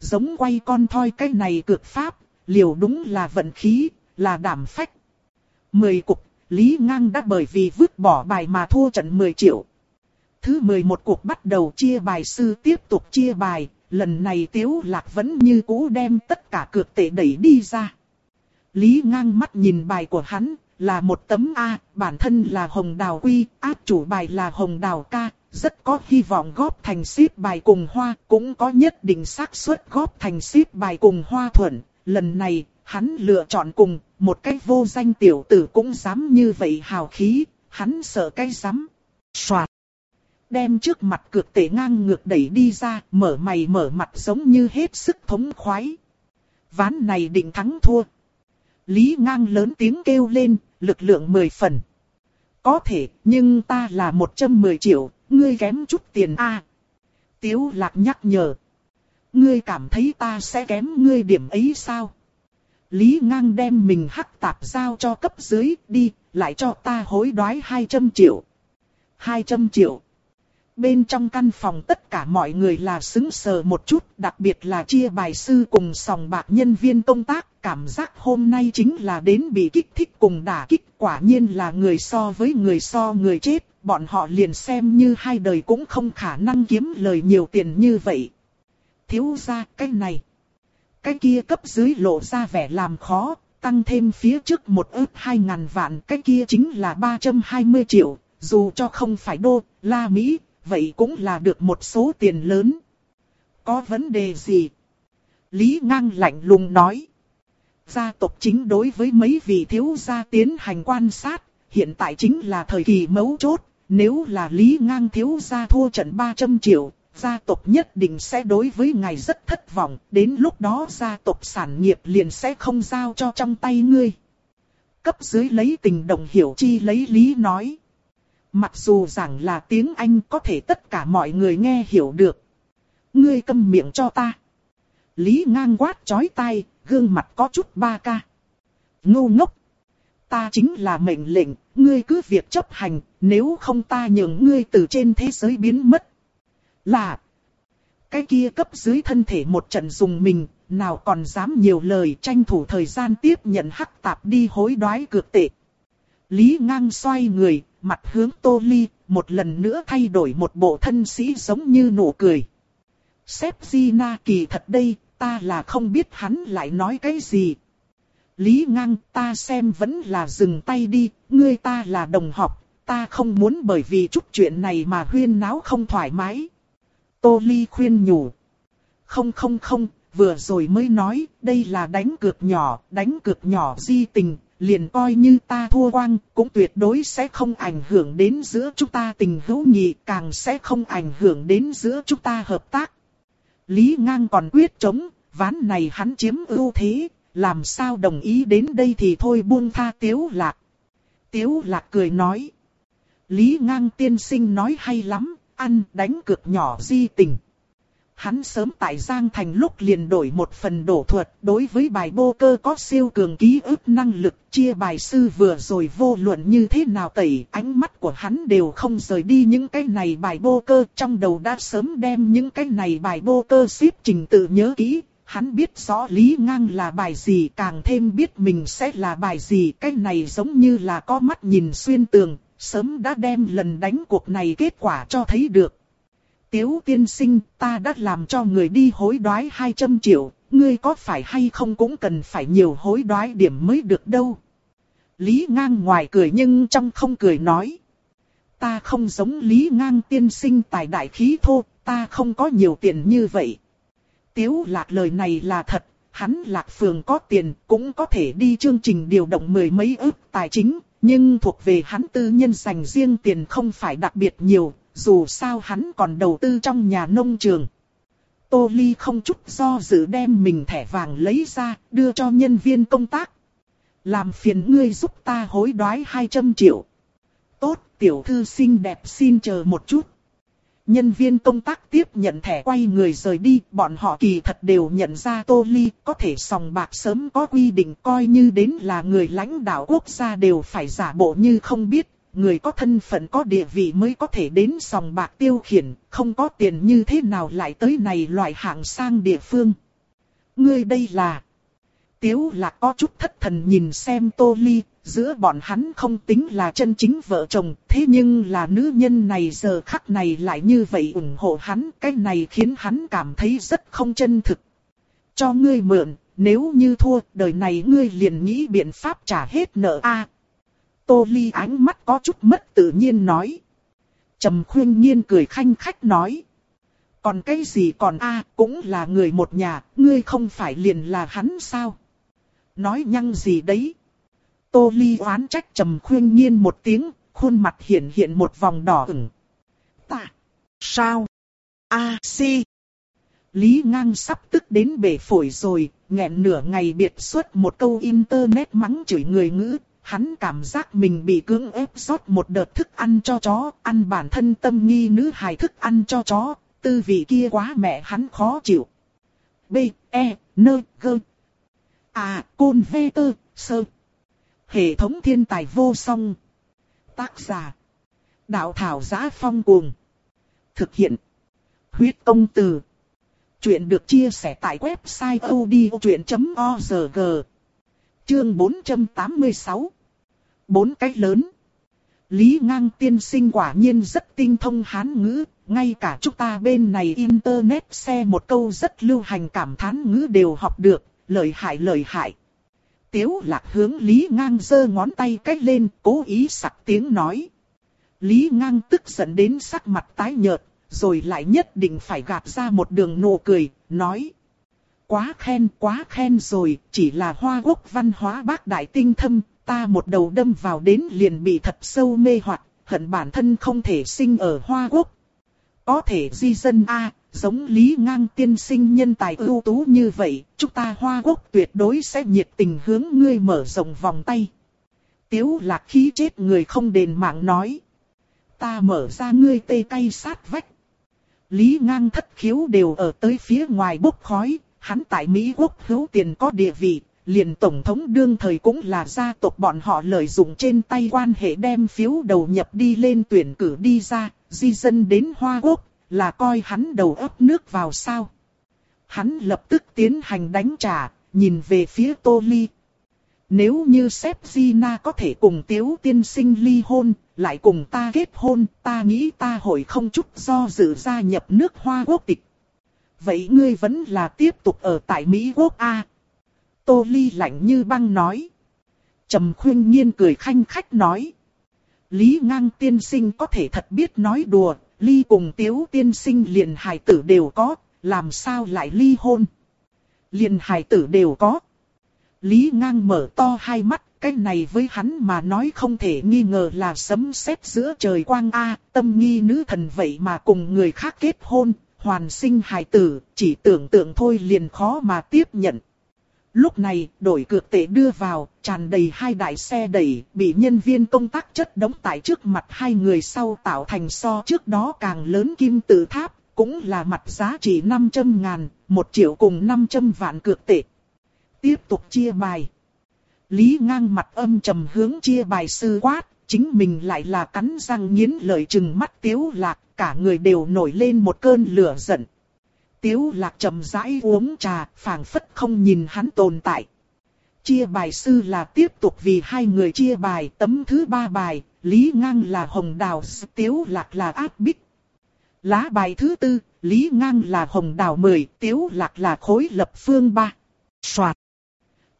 Giống quay con thoi cái này cực pháp, liều đúng là vận khí, là đảm phách. Mười cục, Lý ngang đã bởi vì vứt bỏ bài mà thua trận 10 triệu. Thứ 11 cuộc bắt đầu chia bài sư tiếp tục chia bài, lần này Tiếu Lạc vẫn như cũ đem tất cả cược tệ đẩy đi ra. Lý ngang mắt nhìn bài của hắn, là một tấm A, bản thân là hồng đào quy, áp chủ bài là hồng đào ca, rất có hy vọng góp thành xếp bài cùng hoa, cũng có nhất định xác suất góp thành xếp bài cùng hoa thuận. Lần này, hắn lựa chọn cùng, một cái vô danh tiểu tử cũng dám như vậy hào khí, hắn sợ cái dám. Xoạt! Đem trước mặt cược tệ ngang ngược đẩy đi ra, mở mày mở mặt giống như hết sức thống khoái. Ván này định thắng thua. Lý ngang lớn tiếng kêu lên, lực lượng mười phần. Có thể, nhưng ta là 110 triệu, ngươi kém chút tiền A. Tiếu lạc nhắc nhở. Ngươi cảm thấy ta sẽ kém ngươi điểm ấy sao? Lý ngang đem mình hắc tạp giao cho cấp dưới đi, lại cho ta hối đoái 200 triệu. 200 triệu. Bên trong căn phòng tất cả mọi người là xứng sờ một chút, đặc biệt là chia bài sư cùng sòng bạc nhân viên công tác, cảm giác hôm nay chính là đến bị kích thích cùng đả kích, quả nhiên là người so với người so người chết, bọn họ liền xem như hai đời cũng không khả năng kiếm lời nhiều tiền như vậy. Thiếu ra cái này, cái kia cấp dưới lộ ra vẻ làm khó, tăng thêm phía trước một ước hai ngàn vạn, cái kia chính là 320 triệu, dù cho không phải đô, la Mỹ, vậy cũng là được một số tiền lớn. Có vấn đề gì? Lý ngang lạnh lùng nói. Gia tộc chính đối với mấy vị thiếu gia tiến hành quan sát, hiện tại chính là thời kỳ mấu chốt. Nếu là Lý ngang thiếu gia thua trận 300 triệu, gia tộc nhất định sẽ đối với ngài rất thất vọng. Đến lúc đó gia tộc sản nghiệp liền sẽ không giao cho trong tay ngươi. Cấp dưới lấy tình đồng hiểu chi lấy Lý nói. Mặc dù rằng là tiếng Anh có thể tất cả mọi người nghe hiểu được. Ngươi câm miệng cho ta. Lý ngang quát chói tai, gương mặt có chút ba ca. Ngu ngốc. Ta chính là mệnh lệnh, ngươi cứ việc chấp hành, nếu không ta nhường ngươi từ trên thế giới biến mất. Là. Cái kia cấp dưới thân thể một trận dùng mình, nào còn dám nhiều lời tranh thủ thời gian tiếp nhận hắc tạp đi hối đoái cược tệ. Lý ngang xoay người, mặt hướng tô ly, một lần nữa thay đổi một bộ thân sĩ giống như nụ cười. Sếp na kỳ thật đây, ta là không biết hắn lại nói cái gì. Lý ngang ta xem vẫn là dừng tay đi, ngươi ta là đồng học, ta không muốn bởi vì chút chuyện này mà huyên náo không thoải mái. Tô Ly khuyên nhủ. Không không không, vừa rồi mới nói, đây là đánh cược nhỏ, đánh cược nhỏ di tình, liền coi như ta thua quang, cũng tuyệt đối sẽ không ảnh hưởng đến giữa chúng ta tình hữu nghị, càng sẽ không ảnh hưởng đến giữa chúng ta hợp tác. Lý ngang còn quyết chống, ván này hắn chiếm ưu thế, làm sao đồng ý đến đây thì thôi buông tha tiếu lạc. Tiếu lạc cười nói. Lý ngang tiên sinh nói hay lắm, ăn đánh cược nhỏ di tình. Hắn sớm tại Giang Thành lúc liền đổi một phần đổ thuật, đối với bài bô cơ có siêu cường ký ức năng lực, chia bài sư vừa rồi vô luận như thế nào tẩy, ánh mắt của hắn đều không rời đi những cái này bài bô cơ, trong đầu đã sớm đem những cái này bài bô cơ xếp trình tự nhớ kỹ, hắn biết rõ Lý Ngang là bài gì càng thêm biết mình sẽ là bài gì, cái này giống như là có mắt nhìn xuyên tường, sớm đã đem lần đánh cuộc này kết quả cho thấy được. Tiếu tiên sinh, ta đã làm cho người đi hối đoái 200 triệu, ngươi có phải hay không cũng cần phải nhiều hối đoái điểm mới được đâu. Lý ngang ngoài cười nhưng trong không cười nói. Ta không giống Lý ngang tiên sinh tài đại khí thô, ta không có nhiều tiền như vậy. Tiếu lạc lời này là thật, hắn lạc phường có tiền cũng có thể đi chương trình điều động mười mấy ức tài chính, nhưng thuộc về hắn tư nhân dành riêng tiền không phải đặc biệt nhiều, dù sao hắn còn đầu tư trong nhà nông trường. Tô Ly không chút do dự đem mình thẻ vàng lấy ra, đưa cho nhân viên công tác. Làm phiền ngươi giúp ta hối đoái 200 triệu. Tốt, tiểu thư xinh đẹp xin chờ một chút. Nhân viên công tác tiếp nhận thẻ quay người rời đi, bọn họ kỳ thật đều nhận ra Tô Ly, có thể sòng bạc sớm có quy định coi như đến là người lãnh đạo quốc gia đều phải giả bộ như không biết, người có thân phận có địa vị mới có thể đến sòng bạc tiêu khiển, không có tiền như thế nào lại tới này loại hạng sang địa phương. Ngươi đây là... Tiếu là có chút thất thần nhìn xem Tô Ly, giữa bọn hắn không tính là chân chính vợ chồng, thế nhưng là nữ nhân này giờ khắc này lại như vậy ủng hộ hắn, cái này khiến hắn cảm thấy rất không chân thực. Cho ngươi mượn, nếu như thua, đời này ngươi liền nghĩ biện pháp trả hết nợ a. Tô Ly ánh mắt có chút mất tự nhiên nói. Trầm khuyên nhiên cười khanh khách nói. Còn cái gì còn a cũng là người một nhà, ngươi không phải liền là hắn sao? Nói nhăng gì đấy? Tô Ly oán trách trầm khuyên nhiên một tiếng, khuôn mặt hiện hiện một vòng đỏ ửng. Ta, sao? A si. Lý ngang sắp tức đến bể phổi rồi, nghẹn nửa ngày biệt xuất một câu internet mắng chửi người ngữ, hắn cảm giác mình bị cưỡng ép rót một đợt thức ăn cho chó, ăn bản thân tâm nghi nữ hài thức ăn cho chó, tư vị kia quá mẹ hắn khó chịu. B, E, N, G. À, Côn V, Tơ, Sơ. Hệ thống thiên tài vô song. Tác giả. Đạo thảo giá phong cuồng. Thực hiện. Huyết công từ. Chuyện được chia sẻ tại website odchuyện.org. Chương 486 Bốn cái lớn Lý ngang tiên sinh quả nhiên rất tinh thông hán ngữ, ngay cả chúng ta bên này internet xe một câu rất lưu hành cảm thán ngữ đều học được, lợi hại lợi hại. Tiếu lạc hướng Lý ngang giơ ngón tay cách lên, cố ý sặc tiếng nói. Lý ngang tức giận đến sắc mặt tái nhợt, rồi lại nhất định phải gạt ra một đường nụ cười, nói. Quá khen, quá khen rồi, chỉ là hoa quốc văn hóa bác đại tinh thâm, ta một đầu đâm vào đến liền bị thật sâu mê hoặc, hận bản thân không thể sinh ở hoa quốc. Có thể di dân A, giống Lý Ngang tiên sinh nhân tài ưu tú như vậy, chúng ta hoa quốc tuyệt đối sẽ nhiệt tình hướng ngươi mở rộng vòng tay. Tiếu lạc khí chết người không đền mạng nói. Ta mở ra ngươi tê cay sát vách. Lý Ngang thất khiếu đều ở tới phía ngoài bốc khói, hắn tại Mỹ quốc hữu tiền có địa vị, liền tổng thống đương thời cũng là gia tộc bọn họ lợi dụng trên tay quan hệ đem phiếu đầu nhập đi lên tuyển cử đi ra, di dân đến Hoa Quốc, là coi hắn đầu ấp nước vào sao. hắn lập tức tiến hành đánh trả, nhìn về phía Tô Ly. Nếu như sếp Gina có thể cùng Tiếu tiên sinh ly hôn, lại cùng ta kết hôn, ta nghĩ ta hội không chút do dự gia nhập nước hoa quốc tịch. Vậy ngươi vẫn là tiếp tục ở tại Mỹ quốc A. Tô Ly lạnh như băng nói. Trầm khuyên nhiên cười khanh khách nói. Lý ngang tiên sinh có thể thật biết nói đùa, Ly cùng Tiếu tiên sinh liền hài tử đều có, làm sao lại ly hôn. Liền hài tử đều có. Lý ngang mở to hai mắt, cái này với hắn mà nói không thể nghi ngờ là sấm sét giữa trời quang A, tâm nghi nữ thần vậy mà cùng người khác kết hôn, hoàn sinh hài tử, chỉ tưởng tượng thôi liền khó mà tiếp nhận. Lúc này, đổi cược tệ đưa vào, tràn đầy hai đại xe đẩy, bị nhân viên công tác chất đóng tại trước mặt hai người sau tạo thành so trước đó càng lớn kim tự tháp, cũng là mặt giá trị 500 ngàn, 1 triệu cùng 500 vạn cược tệ. Tiếp tục chia bài. Lý ngang mặt âm trầm hướng chia bài sư quát, chính mình lại là cắn răng nghiến lợi chừng mắt tiếu lạc, cả người đều nổi lên một cơn lửa giận. Tiếu lạc trầm rãi uống trà, phảng phất không nhìn hắn tồn tại. Chia bài sư là tiếp tục vì hai người chia bài, tấm thứ ba bài, Lý Ngang là hồng đào, Tiếu lạc là áp bích. Lá bài thứ tư, Lý Ngang là hồng đào 10, Tiếu lạc là khối lập phương ba. Xoạt.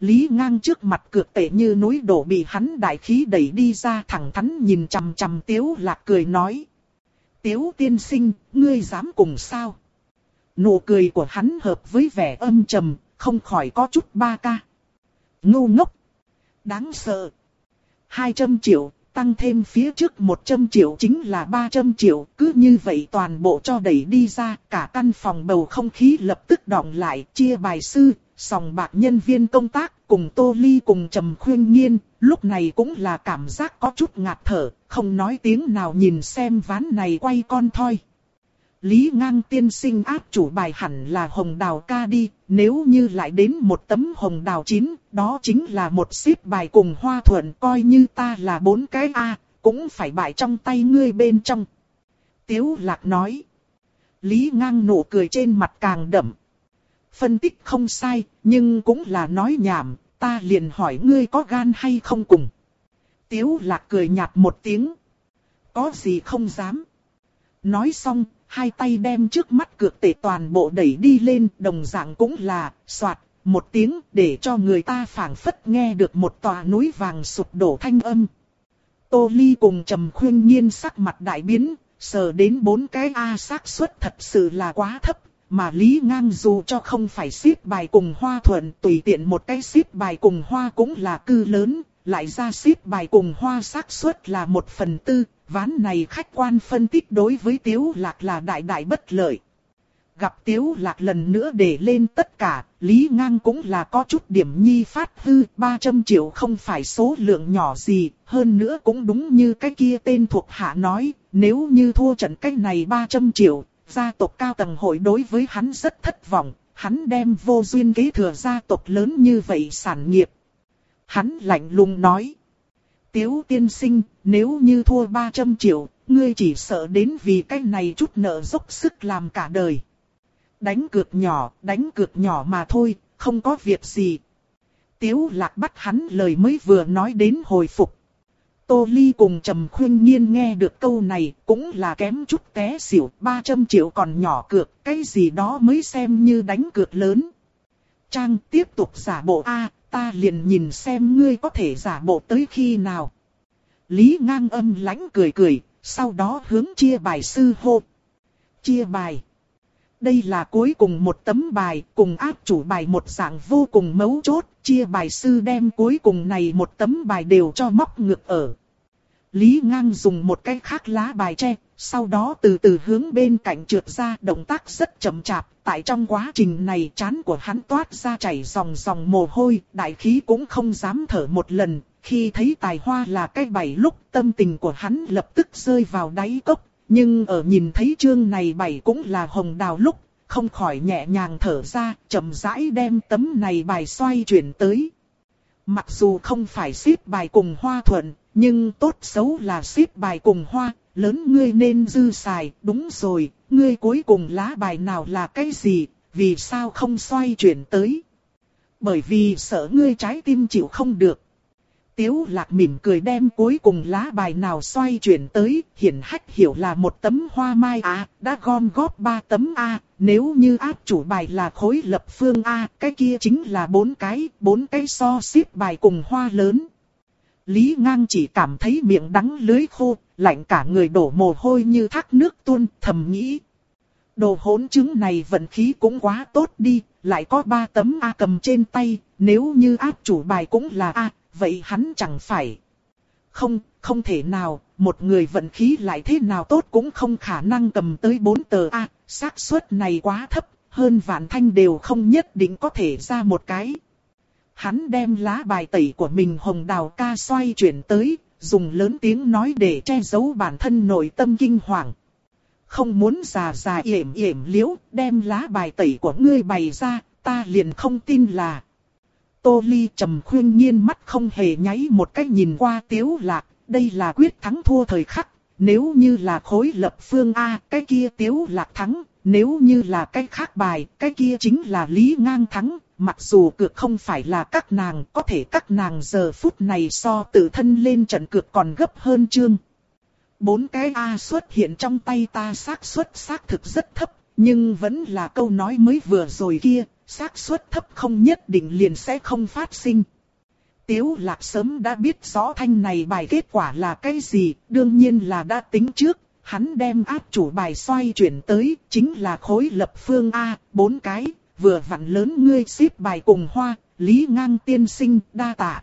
Lý Ngang trước mặt cược tệ như núi đổ bị hắn đại khí đẩy đi ra thẳng thắn nhìn chằm chằm Tiếu lạc cười nói. Tiếu tiên sinh, ngươi dám cùng sao? Nụ cười của hắn hợp với vẻ âm trầm, không khỏi có chút ba ca. Ngu ngốc. Đáng sợ. 200 triệu, tăng thêm phía trước 100 triệu chính là 300 triệu, cứ như vậy toàn bộ cho đẩy đi ra, cả căn phòng bầu không khí lập tức đọng lại, chia bài sư, sòng bạc nhân viên công tác, cùng Tô Ly cùng Trầm Khuyên Nhiên, lúc này cũng là cảm giác có chút ngạt thở, không nói tiếng nào nhìn xem ván này quay con thoi. Lý ngang tiên sinh áp chủ bài hẳn là hồng đào ca đi, nếu như lại đến một tấm hồng đào chín, đó chính là một xếp bài cùng hoa thuận coi như ta là bốn cái A, cũng phải bại trong tay ngươi bên trong. Tiếu lạc nói. Lý ngang nụ cười trên mặt càng đậm. Phân tích không sai, nhưng cũng là nói nhảm, ta liền hỏi ngươi có gan hay không cùng. Tiếu lạc cười nhạt một tiếng. Có gì không dám. Nói xong, hai tay đem trước mắt cược tệ toàn bộ đẩy đi lên, đồng dạng cũng là, soạt, một tiếng để cho người ta phảng phất nghe được một tòa núi vàng sụp đổ thanh âm. Tô Ly cùng Trầm Khuyên Nhiên sắc mặt đại biến, sờ đến bốn cái A xác suất thật sự là quá thấp, mà Lý Ngang dù cho không phải xếp bài cùng hoa thuận tùy tiện một cái xếp bài cùng hoa cũng là cư lớn, lại ra xếp bài cùng hoa xác suất là một phần tư, ván này khách quan phân tích đối với Tiếu Lạc là đại đại bất lợi. Gặp Tiếu Lạc lần nữa để lên tất cả, Lý Ngang cũng là có chút điểm nhi phát hư, 300 triệu không phải số lượng nhỏ gì, hơn nữa cũng đúng như cái kia tên thuộc hạ nói, nếu như thua trận cái này 300 triệu, gia tộc cao tầng hội đối với hắn rất thất vọng, hắn đem vô duyên kế thừa gia tộc lớn như vậy sản nghiệp. Hắn lạnh lùng nói. Tiếu tiên sinh, nếu như thua 300 triệu, ngươi chỉ sợ đến vì cái này chút nợ dốc sức làm cả đời. Đánh cược nhỏ, đánh cược nhỏ mà thôi, không có việc gì. Tiếu lạc bắt hắn lời mới vừa nói đến hồi phục. Tô Ly cùng Trầm Khuyên Nhiên nghe được câu này cũng là kém chút té xỉu, 300 triệu còn nhỏ cược, cái gì đó mới xem như đánh cược lớn. Trang tiếp tục giả bộ A, ta liền nhìn xem ngươi có thể giả bộ tới khi nào. Lý ngang âm lãnh cười cười, sau đó hướng chia bài sư hô. Chia bài. Đây là cuối cùng một tấm bài, cùng áp chủ bài một dạng vô cùng mấu chốt, chia bài sư đem cuối cùng này một tấm bài đều cho móc ngược ở. Lý ngang dùng một cái khác lá bài tre, sau đó từ từ hướng bên cạnh trượt ra động tác rất chậm chạp, tại trong quá trình này chán của hắn toát ra chảy dòng dòng mồ hôi, đại khí cũng không dám thở một lần, khi thấy tài hoa là cái bảy lúc tâm tình của hắn lập tức rơi vào đáy cốc, nhưng ở nhìn thấy chương này bảy cũng là hồng đào lúc, không khỏi nhẹ nhàng thở ra, chậm rãi đem tấm này bài xoay chuyển tới. Mặc dù không phải xếp bài cùng hoa thuận, nhưng tốt xấu là xếp bài cùng hoa, lớn ngươi nên dư xài, đúng rồi, ngươi cuối cùng lá bài nào là cái gì, vì sao không xoay chuyển tới? Bởi vì sợ ngươi trái tim chịu không được. Tiếu lạc mỉm cười đem cuối cùng lá bài nào xoay chuyển tới, hiển hách hiểu là một tấm hoa mai A, đã gom góp ba tấm A, nếu như áp chủ bài là khối lập phương A, cái kia chính là bốn cái, bốn cái so xếp bài cùng hoa lớn. Lý ngang chỉ cảm thấy miệng đắng lưới khô, lạnh cả người đổ mồ hôi như thác nước tuôn, thầm nghĩ. Đồ hỗn chứng này vận khí cũng quá tốt đi, lại có ba tấm A cầm trên tay, nếu như áp chủ bài cũng là A, vậy hắn chẳng phải. Không, không thể nào, một người vận khí lại thế nào tốt cũng không khả năng cầm tới bốn tờ A, xác suất này quá thấp, hơn vạn thanh đều không nhất định có thể ra một cái. Hắn đem lá bài tẩy của mình hồng đào ca xoay chuyển tới, dùng lớn tiếng nói để che giấu bản thân nội tâm kinh hoàng. Không muốn già già yểm yểm liễu, đem lá bài tẩy của ngươi bày ra, ta liền không tin là. Tô Ly trầm khuyên nhiên mắt không hề nháy một cách nhìn qua tiếu lạc, đây là quyết thắng thua thời khắc, nếu như là khối lập phương A, cái kia tiếu lạc thắng, nếu như là cái khác bài, cái kia chính là lý ngang thắng, mặc dù cược không phải là các nàng, có thể các nàng giờ phút này so tự thân lên trận cược còn gấp hơn chương. Bốn cái A xuất hiện trong tay ta xác suất xác thực rất thấp, nhưng vẫn là câu nói mới vừa rồi kia, xác suất thấp không nhất định liền sẽ không phát sinh. Tiếu lạc sớm đã biết rõ thanh này bài kết quả là cái gì, đương nhiên là đã tính trước, hắn đem áp chủ bài xoay chuyển tới, chính là khối lập phương A, bốn cái, vừa vặn lớn ngươi xếp bài cùng hoa, lý ngang tiên sinh, đa tạ.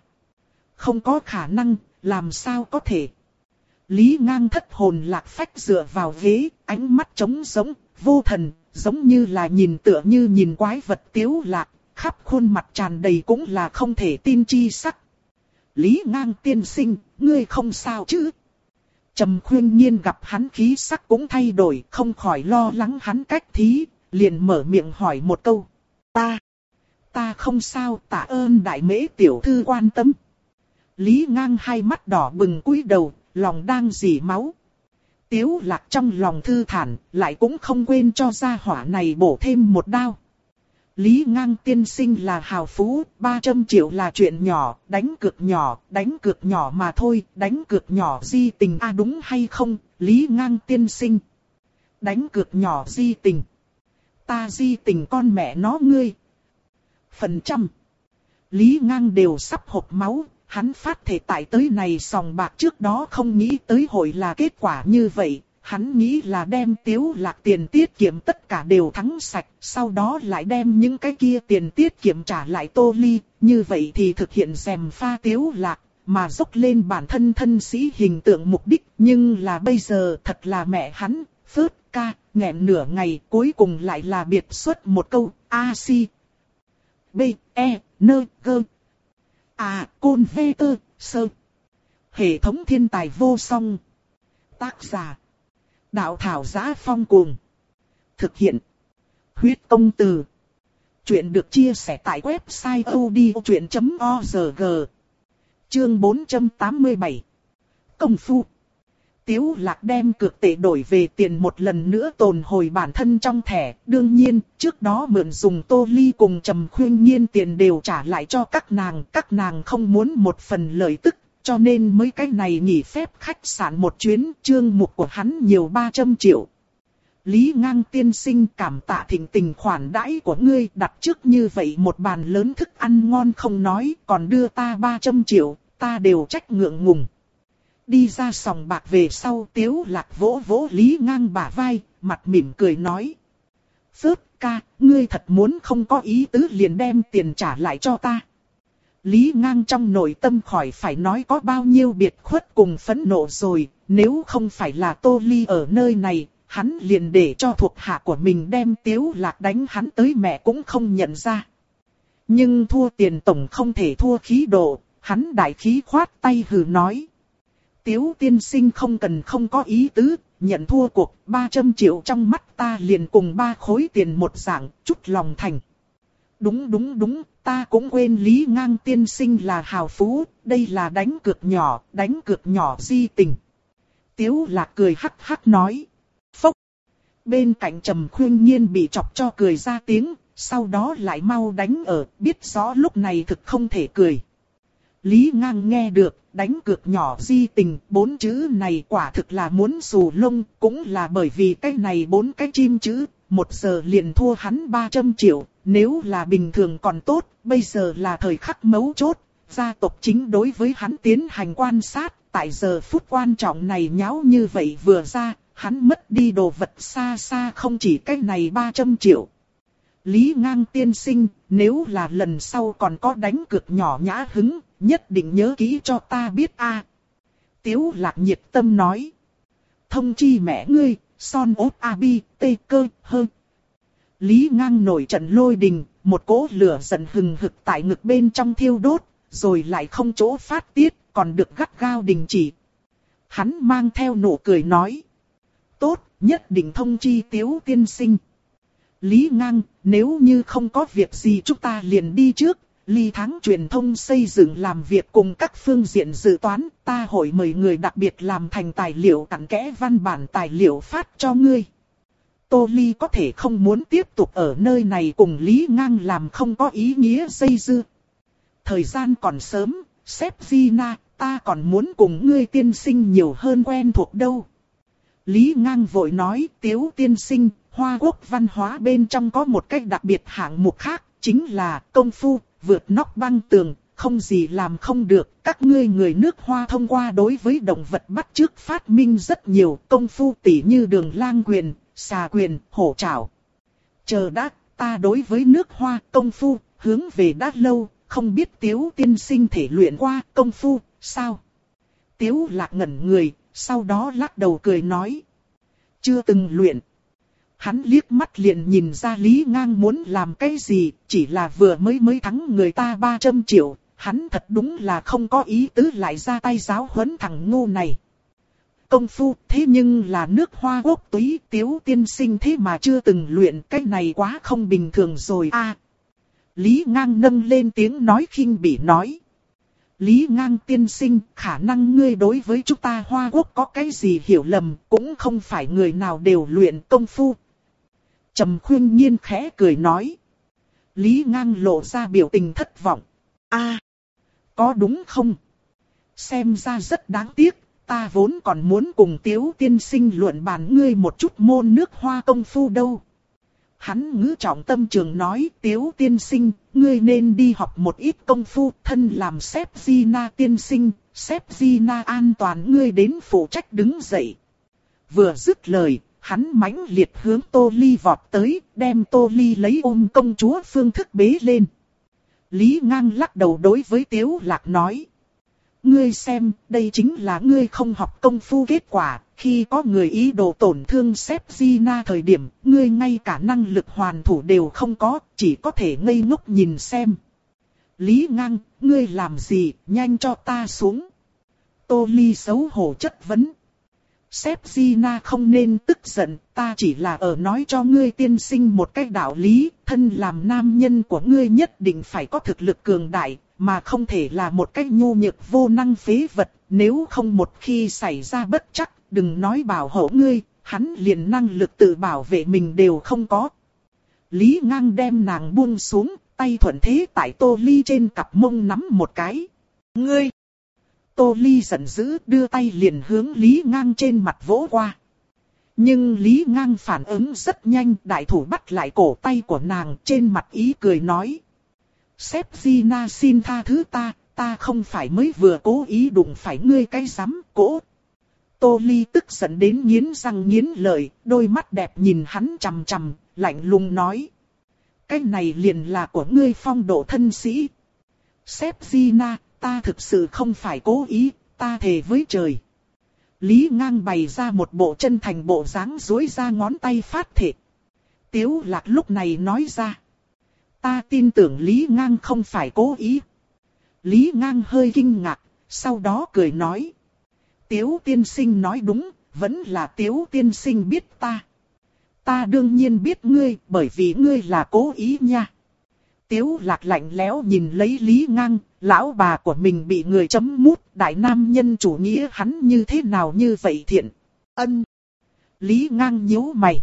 Không có khả năng, làm sao có thể. Lý ngang thất hồn lạc phách dựa vào ghế, ánh mắt trống rỗng, vô thần, giống như là nhìn tựa như nhìn quái vật tiếu lạc, khắp khuôn mặt tràn đầy cũng là không thể tin chi sắc. Lý ngang tiên sinh, ngươi không sao chứ? Trầm khuyên nhiên gặp hắn khí sắc cũng thay đổi, không khỏi lo lắng hắn cách thí, liền mở miệng hỏi một câu. Ta, ta không sao, tạ ơn đại mễ tiểu thư quan tâm. Lý ngang hai mắt đỏ bừng cúi đầu, lòng đang dì máu. Tiếu lạc trong lòng thư thản, lại cũng không quên cho gia hỏa này bổ thêm một đao. Lý ngang tiên sinh là hào phú, 300 triệu là chuyện nhỏ, đánh cược nhỏ, đánh cược nhỏ mà thôi, đánh cược nhỏ di tình a à đúng hay không, Lý ngang tiên sinh. Đánh cược nhỏ di tình. Ta di tình con mẹ nó ngươi. Phần trăm. Lý ngang đều sắp hộp máu, hắn phát thể tại tới này sòng bạc trước đó không nghĩ tới hội là kết quả như vậy, hắn nghĩ là đem tiếu lạc tiền tiết kiệm tất cả đều thắng sạch, sau đó lại đem những cái kia tiền tiết kiệm trả lại tô ly, như vậy thì thực hiện dèm pha tiếu lạc, mà dốc lên bản thân thân sĩ hình tượng mục đích, nhưng là bây giờ thật là mẹ hắn, phớt ca, nghẹn nửa ngày cuối cùng lại là biệt xuất một câu, A si. B, E, N, G, À, côn vê tơ, sơ. Hệ thống thiên tài vô song. Tác giả. Đạo thảo giá phong cuồng. Thực hiện. Huyết công từ. Chuyện được chia sẻ tại website odchuyện.org. Chương 487. Công phu. Tiếu lạc đem cược tệ đổi về tiền một lần nữa tồn hồi bản thân trong thẻ. Đương nhiên, trước đó mượn dùng tô ly cùng trầm khuyên nhiên tiền đều trả lại cho các nàng. Các nàng không muốn một phần lợi tức, cho nên mới cái này nghỉ phép khách sạn một chuyến. Trương mục của hắn nhiều 300 triệu. Lý ngang tiên sinh cảm tạ thịnh tình khoản đãi của ngươi đặt trước như vậy một bàn lớn thức ăn ngon không nói, còn đưa ta 300 triệu, ta đều trách ngượng ngùng. Đi ra sòng bạc về sau tiếu lạc vỗ vỗ Lý ngang bả vai, mặt mỉm cười nói. Phớt ca, ngươi thật muốn không có ý tứ liền đem tiền trả lại cho ta. Lý ngang trong nội tâm khỏi phải nói có bao nhiêu biệt khuất cùng phẫn nộ rồi, nếu không phải là tô ly ở nơi này, hắn liền để cho thuộc hạ của mình đem tiếu lạc đánh hắn tới mẹ cũng không nhận ra. Nhưng thua tiền tổng không thể thua khí độ, hắn đại khí khoát tay hừ nói. Tiếu tiên sinh không cần không có ý tứ, nhận thua cuộc 300 triệu trong mắt ta liền cùng ba khối tiền một dạng, chút lòng thành. Đúng đúng đúng, ta cũng quên lý ngang tiên sinh là hào phú, đây là đánh cược nhỏ, đánh cược nhỏ di tình. Tiếu lạc cười hắc hắc nói. Phốc. bên cạnh trầm khuyên nhiên bị chọc cho cười ra tiếng, sau đó lại mau đánh ở, biết rõ lúc này thực không thể cười. Lý ngang nghe được, đánh cược nhỏ di tình, bốn chữ này quả thực là muốn xù lông, cũng là bởi vì cái này bốn cái chim chữ, một giờ liền thua hắn 300 triệu, nếu là bình thường còn tốt, bây giờ là thời khắc mấu chốt, gia tộc chính đối với hắn tiến hành quan sát, tại giờ phút quan trọng này nháo như vậy vừa ra, hắn mất đi đồ vật xa xa không chỉ cái này 300 triệu. Lý ngang tiên sinh, nếu là lần sau còn có đánh cược nhỏ nhã hứng, nhất định nhớ kỹ cho ta biết a. Tiếu lạc nhiệt tâm nói. Thông chi mẹ ngươi, son ốt a bi, tê cơ, hơn. Lý ngang nổi trận lôi đình, một cỗ lửa giận hừng hực tại ngực bên trong thiêu đốt, rồi lại không chỗ phát tiết, còn được gắt gao đình chỉ. Hắn mang theo nụ cười nói. Tốt, nhất định thông chi tiếu tiên sinh. Lý ngang, nếu như không có việc gì chúng ta liền đi trước, ly tháng truyền thông xây dựng làm việc cùng các phương diện dự toán, ta hội mời người đặc biệt làm thành tài liệu cặn kẽ văn bản tài liệu phát cho ngươi. Tô Ly có thể không muốn tiếp tục ở nơi này cùng Lý Ngang làm không có ý nghĩa dây dưa. Thời gian còn sớm, xếp Gina, ta còn muốn cùng ngươi tiên sinh nhiều hơn quen thuộc đâu. Lý Ngang vội nói, tiếu tiên sinh, Hoa Quốc văn hóa bên trong có một cách đặc biệt hạng mục khác, chính là công phu, vượt nóc băng tường, không gì làm không được. Các ngươi người nước Hoa thông qua đối với động vật bắt trước phát minh rất nhiều công phu tỉ như đường lang quyền, xà quyền, hổ trảo. Chờ đã, ta đối với nước Hoa công phu, hướng về đã lâu, không biết tiếu tiên sinh thể luyện qua công phu, sao? Tiếu lạc ngẩn người, sau đó lắc đầu cười nói. Chưa từng luyện. Hắn liếc mắt liền nhìn ra Lý Ngang muốn làm cái gì, chỉ là vừa mới mới thắng người ta 300 triệu, hắn thật đúng là không có ý tứ lại ra tay giáo huấn thằng ngu này. Công phu thế nhưng là nước hoa quốc túy tiếu tiên sinh thế mà chưa từng luyện cái này quá không bình thường rồi a Lý ngang nâng lên tiếng nói khinh bỉ nói. Lý ngang tiên sinh, khả năng ngươi đối với chúng ta Hoa Quốc có cái gì hiểu lầm, cũng không phải người nào đều luyện công phu. Trầm khuyên nhiên khẽ cười nói. Lý ngang lộ ra biểu tình thất vọng. a có đúng không? Xem ra rất đáng tiếc, ta vốn còn muốn cùng tiếu tiên sinh luận bàn ngươi một chút môn nước hoa công phu đâu. Hắn ngữ trọng tâm trường nói, tiếu tiên sinh, ngươi nên đi học một ít công phu, thân làm xếp di na tiên sinh, xếp di na an toàn ngươi đến phụ trách đứng dậy. Vừa dứt lời, hắn mãnh liệt hướng Tô Ly vọt tới, đem Tô Ly lấy ôm công chúa phương thức bế lên. Lý ngang lắc đầu đối với Tiếu Lạc nói. Ngươi xem, đây chính là ngươi không học công phu kết quả, khi có người ý đồ tổn thương xếp di na thời điểm, ngươi ngay cả năng lực hoàn thủ đều không có, chỉ có thể ngây ngốc nhìn xem. Lý ngang, ngươi làm gì, nhanh cho ta xuống. Tô Ly xấu hổ chất vấn. Sếp Gina không nên tức giận, ta chỉ là ở nói cho ngươi tiên sinh một cách đạo lý, thân làm nam nhân của ngươi nhất định phải có thực lực cường đại, mà không thể là một cách nhu nhược vô năng phế vật, nếu không một khi xảy ra bất chắc, đừng nói bảo hộ ngươi, hắn liền năng lực tự bảo vệ mình đều không có. Lý ngang đem nàng buông xuống, tay thuận thế tại tô ly trên cặp mông nắm một cái. Ngươi! Tô ly giận dữ đưa tay liền hướng Lý ngang trên mặt vỗ qua. Nhưng Lý ngang phản ứng rất nhanh, đại thủ bắt lại cổ tay của nàng trên mặt ý cười nói. Sếp Gina xin tha thứ ta, ta không phải mới vừa cố ý đụng phải ngươi cái rắm cố. Tô Ly tức giận đến nghiến răng nghiến lợi, đôi mắt đẹp nhìn hắn chằm chằm, lạnh lùng nói. Cái này liền là của ngươi phong độ thân sĩ. Sếp Gina, ta thực sự không phải cố ý, ta thề với trời. Lý ngang bày ra một bộ chân thành bộ dáng dối ra ngón tay phát thệ. Tiếu lạc lúc này nói ra. Ta tin tưởng Lý ngang không phải cố ý. Lý ngang hơi kinh ngạc, sau đó cười nói. Tiếu tiên sinh nói đúng, vẫn là tiếu tiên sinh biết ta. Ta đương nhiên biết ngươi, bởi vì ngươi là cố ý nha. Tiếu lạc lạnh lẽo nhìn lấy Lý Ngang, lão bà của mình bị người chấm mút, đại nam nhân chủ nghĩa hắn như thế nào như vậy thiện. Ân. Lý Ngang nhíu mày.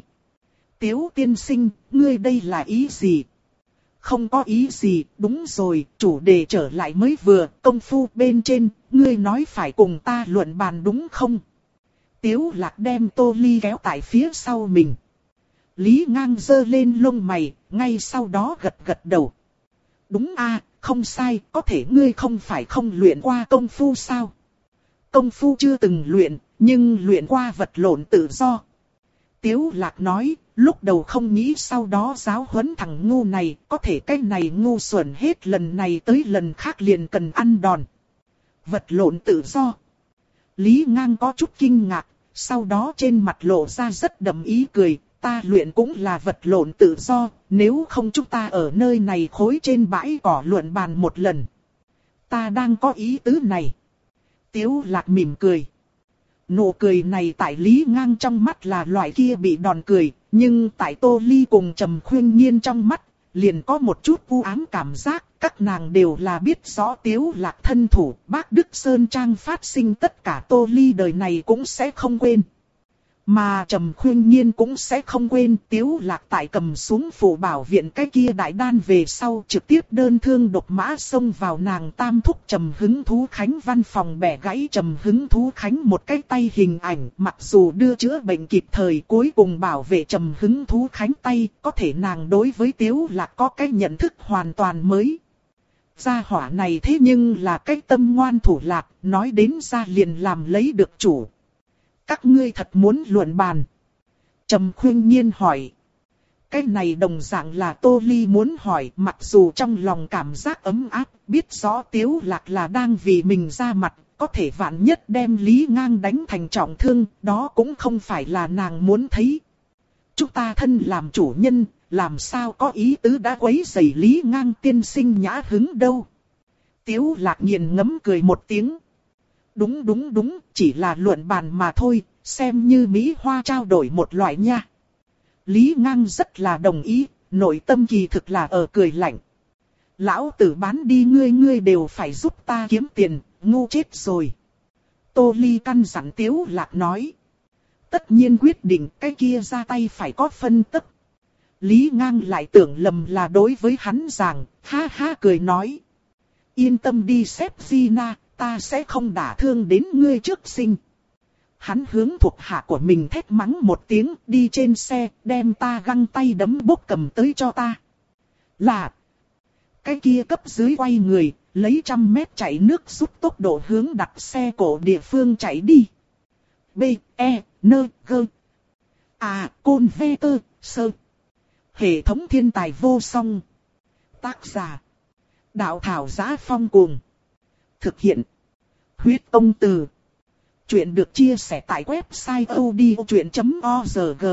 Tiếu tiên sinh, ngươi đây là ý gì? Không có ý gì, đúng rồi, chủ đề trở lại mới vừa, công phu bên trên, ngươi nói phải cùng ta luận bàn đúng không? Tiếu lạc đem tô ly kéo tại phía sau mình. Lý ngang dơ lên lông mày, ngay sau đó gật gật đầu. Đúng a, không sai, có thể ngươi không phải không luyện qua công phu sao? Công phu chưa từng luyện, nhưng luyện qua vật lộn tự do. Tiếu lạc nói, lúc đầu không nghĩ sau đó giáo huấn thằng ngu này, có thể cái này ngu xuẩn hết lần này tới lần khác liền cần ăn đòn. Vật lộn tự do. Lý ngang có chút kinh ngạc, sau đó trên mặt lộ ra rất đậm ý cười, ta luyện cũng là vật lộn tự do, nếu không chúng ta ở nơi này khối trên bãi cỏ luận bàn một lần. Ta đang có ý tứ này. Tiếu lạc mỉm cười. Nụ cười này tại Lý Ngang trong mắt là loại kia bị đòn cười, nhưng tại Tô Ly cùng Trầm Khuyên Nhiên trong mắt, liền có một chút u ám cảm giác, các nàng đều là biết rõ Tiếu Lạc thân thủ, bác Đức Sơn Trang phát sinh tất cả Tô Ly đời này cũng sẽ không quên. Mà Trầm Khuyên Nhiên cũng sẽ không quên Tiếu Lạc tại cầm xuống phủ bảo viện cái kia đại đan về sau trực tiếp đơn thương độc mã xông vào nàng tam thúc Trầm Hứng Thú Khánh văn phòng bẻ gãy Trầm Hứng Thú Khánh một cái tay hình ảnh mặc dù đưa chữa bệnh kịp thời cuối cùng bảo vệ Trầm Hứng Thú Khánh tay có thể nàng đối với Tiếu Lạc có cái nhận thức hoàn toàn mới. Gia hỏa này thế nhưng là cái tâm ngoan thủ lạc, nói đến ra liền làm lấy được chủ. Các ngươi thật muốn luận bàn. Trầm khuyên nhiên hỏi. Cái này đồng dạng là Tô Ly muốn hỏi mặc dù trong lòng cảm giác ấm áp, biết rõ Tiếu Lạc là đang vì mình ra mặt, có thể vạn nhất đem Lý Ngang đánh thành trọng thương, đó cũng không phải là nàng muốn thấy. Chúng ta thân làm chủ nhân, làm sao có ý tứ đã quấy rầy Lý Ngang tiên sinh nhã hứng đâu. Tiếu Lạc nghiền ngấm cười một tiếng. Đúng đúng đúng, chỉ là luận bàn mà thôi, xem như Mỹ Hoa trao đổi một loại nha. Lý Ngang rất là đồng ý, nội tâm kỳ thực là ở cười lạnh. Lão tử bán đi ngươi ngươi đều phải giúp ta kiếm tiền, ngu chết rồi. Tô Ly căn dặn Tiếu Lạc nói. Tất nhiên quyết định cái kia ra tay phải có phân tức. Lý Ngang lại tưởng lầm là đối với hắn rằng, ha ha cười nói. Yên tâm đi xếp Gina, ta sẽ không đả thương đến ngươi trước sinh. Hắn hướng thuộc hạ của mình thét mắng một tiếng đi trên xe, đem ta găng tay đấm bốc cầm tới cho ta. Là, cái kia cấp dưới quay người, lấy trăm mét chạy nước giúp tốc độ hướng đặt xe cổ địa phương chạy đi. B, E, N, G. À, Côn V, Tơ, Sơ. Hệ thống thiên tài vô song. Tác giả. Đạo thảo giá phong cuồng. Thực hiện. Huyết công từ. Chuyện được chia sẻ tại website odchuyện.org.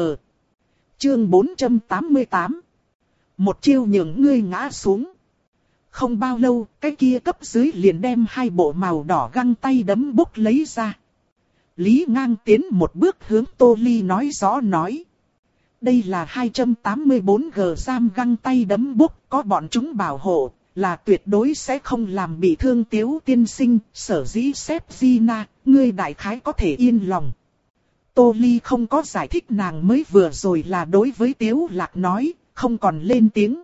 Chương 488. Một chiêu nhường ngươi ngã xuống. Không bao lâu, cái kia cấp dưới liền đem hai bộ màu đỏ găng tay đấm bốc lấy ra. Lý ngang tiến một bước hướng Tô Ly nói rõ nói. Đây là 284G giam găng tay đấm bốc, có bọn chúng bảo hộ, là tuyệt đối sẽ không làm bị thương tiếu tiên sinh, sở dĩ xếp Gina, ngươi đại khái có thể yên lòng. Tô Ly không có giải thích nàng mới vừa rồi là đối với tiếu lạc nói, không còn lên tiếng.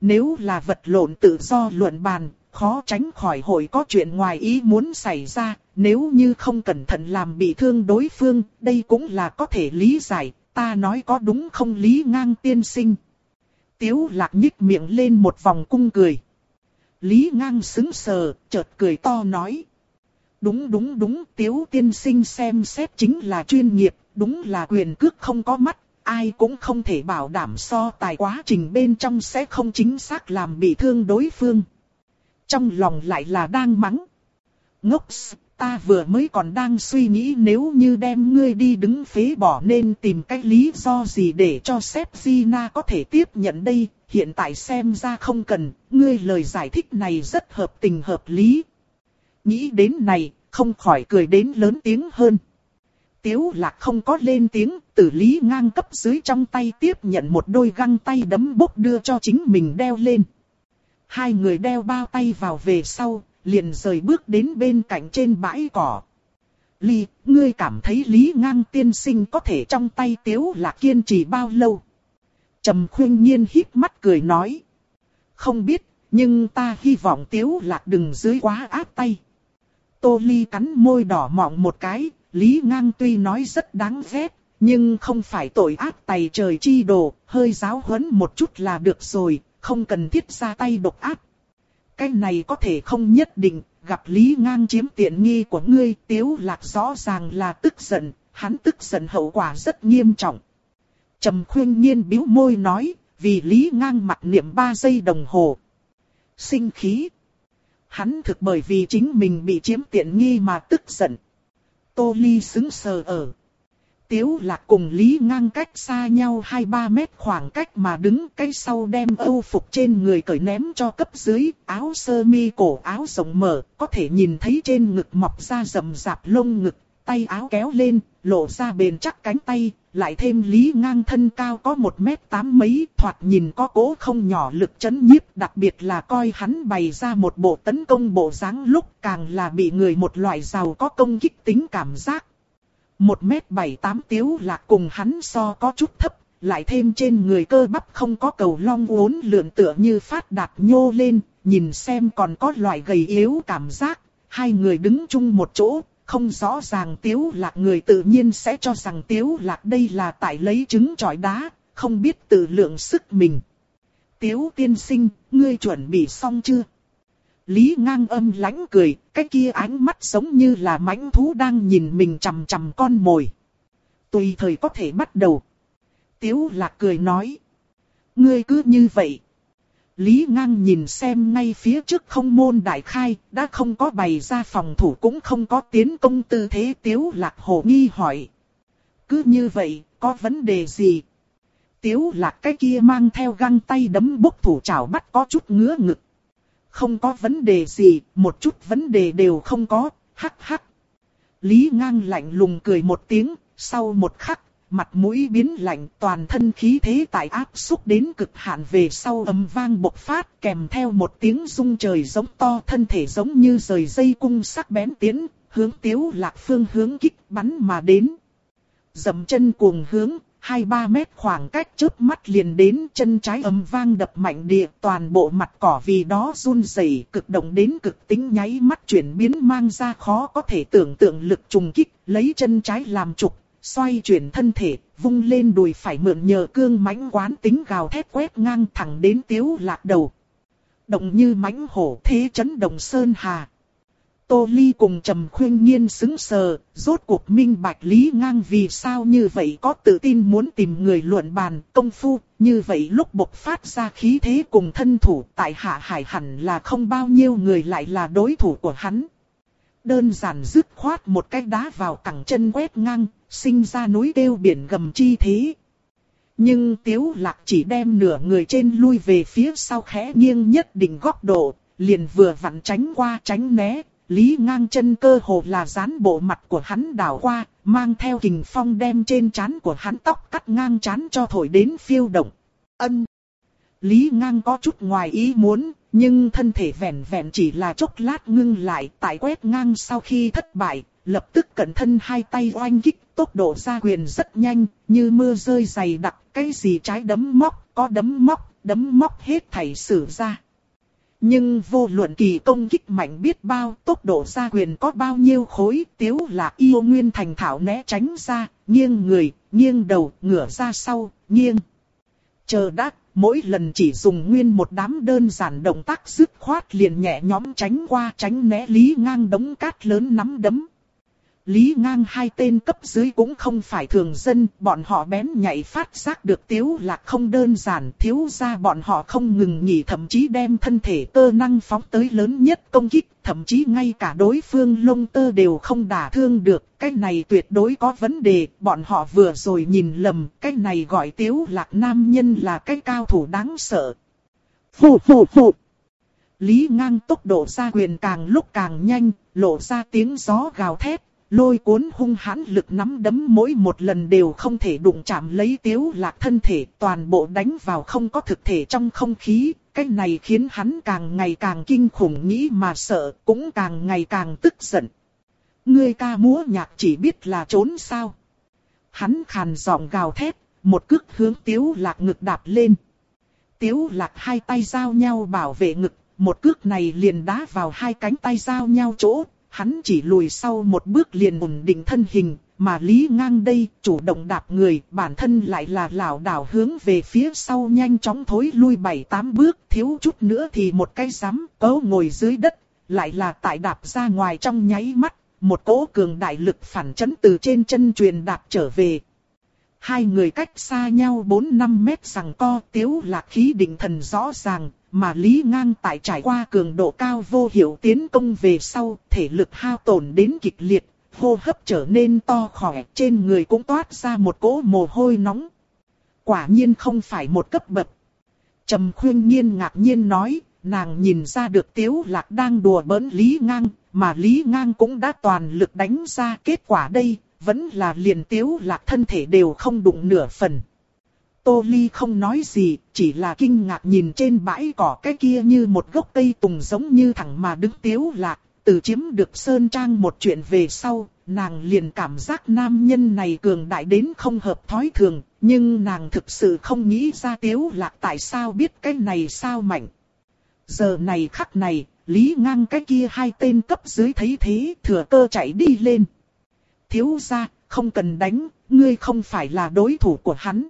Nếu là vật lộn tự do luận bàn, khó tránh khỏi hội có chuyện ngoài ý muốn xảy ra, nếu như không cẩn thận làm bị thương đối phương, đây cũng là có thể lý giải, ta nói có đúng không lý ngang tiên sinh. Tiếu lạc nhích miệng lên một vòng cung cười. Lý ngang xứng sờ, chợt cười to nói. Đúng đúng đúng, tiếu tiên sinh xem xét chính là chuyên nghiệp, đúng là quyền cước không có mắt, ai cũng không thể bảo đảm so tài quá trình bên trong sẽ không chính xác làm bị thương đối phương. Trong lòng lại là đang mắng. Ngốc ta vừa mới còn đang suy nghĩ nếu như đem ngươi đi đứng phế bỏ nên tìm cách lý do gì để cho sếp Gina có thể tiếp nhận đây, hiện tại xem ra không cần, ngươi lời giải thích này rất hợp tình hợp lý. Nghĩ đến này, không khỏi cười đến lớn tiếng hơn. Tiếu lạc không có lên tiếng, tử lý ngang cấp dưới trong tay tiếp nhận một đôi găng tay đấm bốc đưa cho chính mình đeo lên. Hai người đeo bao tay vào về sau, liền rời bước đến bên cạnh trên bãi cỏ. Ly, ngươi cảm thấy Lý Ngang tiên sinh có thể trong tay tiếu lạc kiên trì bao lâu? Trầm khuyên nhiên híp mắt cười nói. Không biết, nhưng ta hy vọng tiếu lạc đừng dưới quá áp tay. Tô Ly cắn môi đỏ mọng một cái, Lý Ngang tuy nói rất đáng ghét, nhưng không phải tội ác tày trời chi đồ, hơi giáo huấn một chút là được rồi, không cần thiết ra tay độc ác. Cái này có thể không nhất định, gặp Lý Ngang chiếm tiện nghi của ngươi, tiếu lạc rõ ràng là tức giận, hắn tức giận hậu quả rất nghiêm trọng. Trầm khuyên nhiên bĩu môi nói, vì Lý Ngang mặt niệm 3 giây đồng hồ. Sinh khí. Hắn thực bởi vì chính mình bị chiếm tiện nghi mà tức giận. Tô Ly xứng sờ ở. Tiếu lạc cùng Lý ngang cách xa nhau 2-3 mét khoảng cách mà đứng cái sau đem âu phục trên người cởi ném cho cấp dưới, áo sơ mi cổ áo rộng mở, có thể nhìn thấy trên ngực mọc ra rầm rạp lông ngực, tay áo kéo lên, lộ ra bền chắc cánh tay, lại thêm Lý ngang thân cao có 1 mét 8 mấy, thoạt nhìn có cố không nhỏ lực chấn nhiếp, đặc biệt là coi hắn bày ra một bộ tấn công bộ dáng lúc càng là bị người một loại giàu có công kích tính cảm giác. 1 mét 7 8 tiếu lạc cùng hắn so có chút thấp, lại thêm trên người cơ bắp không có cầu long uốn lượn tựa như phát đạt nhô lên, nhìn xem còn có loại gầy yếu cảm giác, hai người đứng chung một chỗ, không rõ ràng tiếu lạc người tự nhiên sẽ cho rằng tiếu lạc đây là tại lấy trứng trọi đá, không biết tự lượng sức mình. Tiếu tiên sinh, ngươi chuẩn bị xong chưa? Lý ngang âm lãnh cười, cái kia ánh mắt giống như là mãnh thú đang nhìn mình chằm chằm con mồi. Tùy thời có thể bắt đầu. Tiếu lạc cười nói. Ngươi cứ như vậy. Lý ngang nhìn xem ngay phía trước không môn đại khai, đã không có bày ra phòng thủ cũng không có tiến công tư thế tiếu lạc hồ nghi hỏi. Cứ như vậy, có vấn đề gì? Tiếu lạc cái kia mang theo găng tay đấm bốc thủ chảo bắt có chút ngứa ngực. Không có vấn đề gì, một chút vấn đề đều không có, hắc hắc. Lý ngang lạnh lùng cười một tiếng, sau một khắc, mặt mũi biến lạnh toàn thân khí thế tại áp xúc đến cực hạn về sau âm vang bộc phát kèm theo một tiếng rung trời giống to thân thể giống như rời dây cung sắc bén tiến, hướng tiếu lạc phương hướng kích bắn mà đến. Dầm chân cuồng hướng, hai ba mét khoảng cách trước mắt liền đến chân trái ầm vang đập mạnh địa, toàn bộ mặt cỏ vì đó run rẩy, cực động đến cực tính nháy mắt chuyển biến mang ra khó có thể tưởng tượng lực trùng kích, lấy chân trái làm trục, xoay chuyển thân thể, vung lên đùi phải mượn nhờ cương mãnh quán tính gào thét quét ngang thẳng đến tiếu lạc đầu. Động như mãnh hổ, thế chấn động sơn hà. Tô Ly cùng Trầm Khuyên Nhiên xứng sờ, rốt cuộc minh bạch lý ngang vì sao như vậy có tự tin muốn tìm người luận bàn công phu, như vậy lúc bộc phát ra khí thế cùng thân thủ tại hạ hải hẳn là không bao nhiêu người lại là đối thủ của hắn. Đơn giản dứt khoát một cái đá vào cẳng chân quét ngang, sinh ra núi kêu biển gầm chi thế. Nhưng tiếu lạc chỉ đem nửa người trên lui về phía sau khẽ nghiêng nhất định góc độ, liền vừa vặn tránh qua tránh né, Lý ngang chân cơ hồ là dán bộ mặt của hắn đảo qua, mang theo kình phong đem trên trán của hắn tóc cắt ngang trán cho thổi đến phiêu động. Ân. Lý ngang có chút ngoài ý muốn, nhưng thân thể vẹn vẹn chỉ là chốc lát ngưng lại tại quét ngang sau khi thất bại, lập tức cẩn thân hai tay oanh kích, tốc độ ra quyền rất nhanh, như mưa rơi dày đặc, cái gì trái đấm móc, có đấm móc, đấm móc hết thảy sử ra. Nhưng vô luận kỳ công kích mạnh biết bao, tốc độ ra quyền có bao nhiêu khối, tiếu là yêu nguyên thành thảo né tránh ra, nghiêng người, nghiêng đầu, ngửa ra sau, nghiêng. Chờ đắc, mỗi lần chỉ dùng nguyên một đám đơn giản động tác dứt khoát liền nhẹ nhóm tránh qua tránh né lý ngang đống cát lớn nắm đấm. Lý ngang hai tên cấp dưới cũng không phải thường dân, bọn họ bén nhạy phát giác được tiếu lạc không đơn giản, thiếu ra bọn họ không ngừng nghỉ thậm chí đem thân thể cơ năng phóng tới lớn nhất công kích, thậm chí ngay cả đối phương lông tơ đều không đả thương được, cái này tuyệt đối có vấn đề, bọn họ vừa rồi nhìn lầm, cái này gọi tiếu lạc nam nhân là cái cao thủ đáng sợ. Phụ phụ phụ! Lý ngang tốc độ ra quyền càng lúc càng nhanh, lộ ra tiếng gió gào thét, lôi cuốn hung hãn lực nắm đấm mỗi một lần đều không thể đụng chạm lấy tiếu lạc thân thể toàn bộ đánh vào không có thực thể trong không khí. Cái này khiến hắn càng ngày càng kinh khủng nghĩ mà sợ, cũng càng ngày càng tức giận. Ngươi ca múa nhạc chỉ biết là trốn sao. Hắn khàn giọng gào thét, một cước hướng tiếu lạc ngực đạp lên. Tiếu lạc hai tay giao nhau bảo vệ ngực, một cước này liền đá vào hai cánh tay giao nhau chỗ, hắn chỉ lùi sau một bước liền ổn định thân hình, mà Lý Ngang đây chủ động đạp người, bản thân lại là lảo đảo hướng về phía sau nhanh chóng thối lui bảy tám bước, thiếu chút nữa thì một cái giám cấu ngồi dưới đất, lại là tại đạp ra ngoài trong nháy mắt, một cỗ cường đại lực phản chấn từ trên chân truyền đạp trở về. Hai người cách xa nhau 4-5 mét rằng co tiếu lạc khí định thần rõ ràng, mà Lý Ngang tại trải qua cường độ cao vô hiệu tiến công về sau, thể lực hao tổn đến kịch liệt, hô hấp trở nên to khỏe, trên người cũng toát ra một cỗ mồ hôi nóng. Quả nhiên không phải một cấp bậc. Trầm khuyên nhiên ngạc nhiên nói, nàng nhìn ra được Tiếu Lạc đang đùa bỡn Lý Ngang, mà Lý Ngang cũng đã toàn lực đánh ra kết quả đây, vẫn là liền Tiếu Lạc thân thể đều không đụng nửa phần. Tô Ly không nói gì, chỉ là kinh ngạc nhìn trên bãi cỏ cái kia như một gốc cây tùng giống như thẳng mà đứng Tiếu Lạc, từ chiếm được Sơn Trang một chuyện về sau, nàng liền cảm giác nam nhân này cường đại đến không hợp thói thường, nhưng nàng thực sự không nghĩ ra Tiếu Lạc tại sao biết cái này sao mạnh. Giờ này khắc này, Lý ngang cái kia hai tên cấp dưới thấy thế thừa cơ chạy đi lên. Thiếu ra, không cần đánh, ngươi không phải là đối thủ của hắn.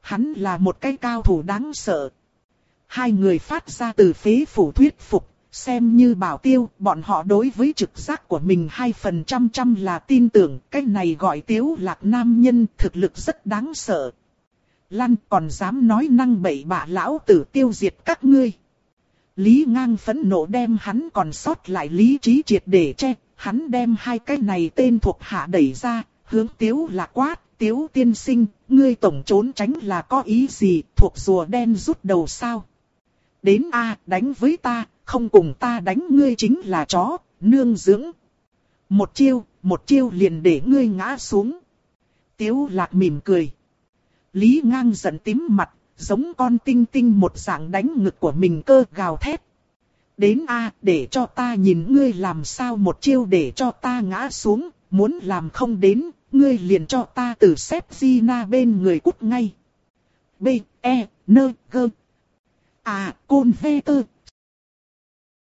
Hắn là một cái cao thủ đáng sợ. Hai người phát ra từ phế phủ thuyết phục, xem như bảo tiêu, bọn họ đối với trực giác của mình hai phần trăm trăm là tin tưởng, cái này gọi tiếu lạc nam nhân thực lực rất đáng sợ. Lan còn dám nói năng bậy bạ lão tử tiêu diệt các ngươi. Lý ngang phẫn nộ đem hắn còn sót lại lý trí triệt để che, hắn đem hai cái này tên thuộc hạ đẩy ra, hướng tiếu lạc quát, tiếu tiên sinh, ngươi tổng trốn tránh là có ý gì, thuộc rùa đen rút đầu sao? Đến A, đánh với ta, không cùng ta đánh ngươi chính là chó, nương dưỡng. Một chiêu, một chiêu liền để ngươi ngã xuống. Tiếu lạc mỉm cười. Lý ngang giận tím mặt, giống con tinh tinh một dạng đánh ngực của mình cơ gào thét. Đến a để cho ta nhìn ngươi làm sao một chiêu để cho ta ngã xuống, muốn làm không đến, ngươi liền cho ta từ xếp Gina bên người cút ngay. B, E, N, G. À, côn vê tơ,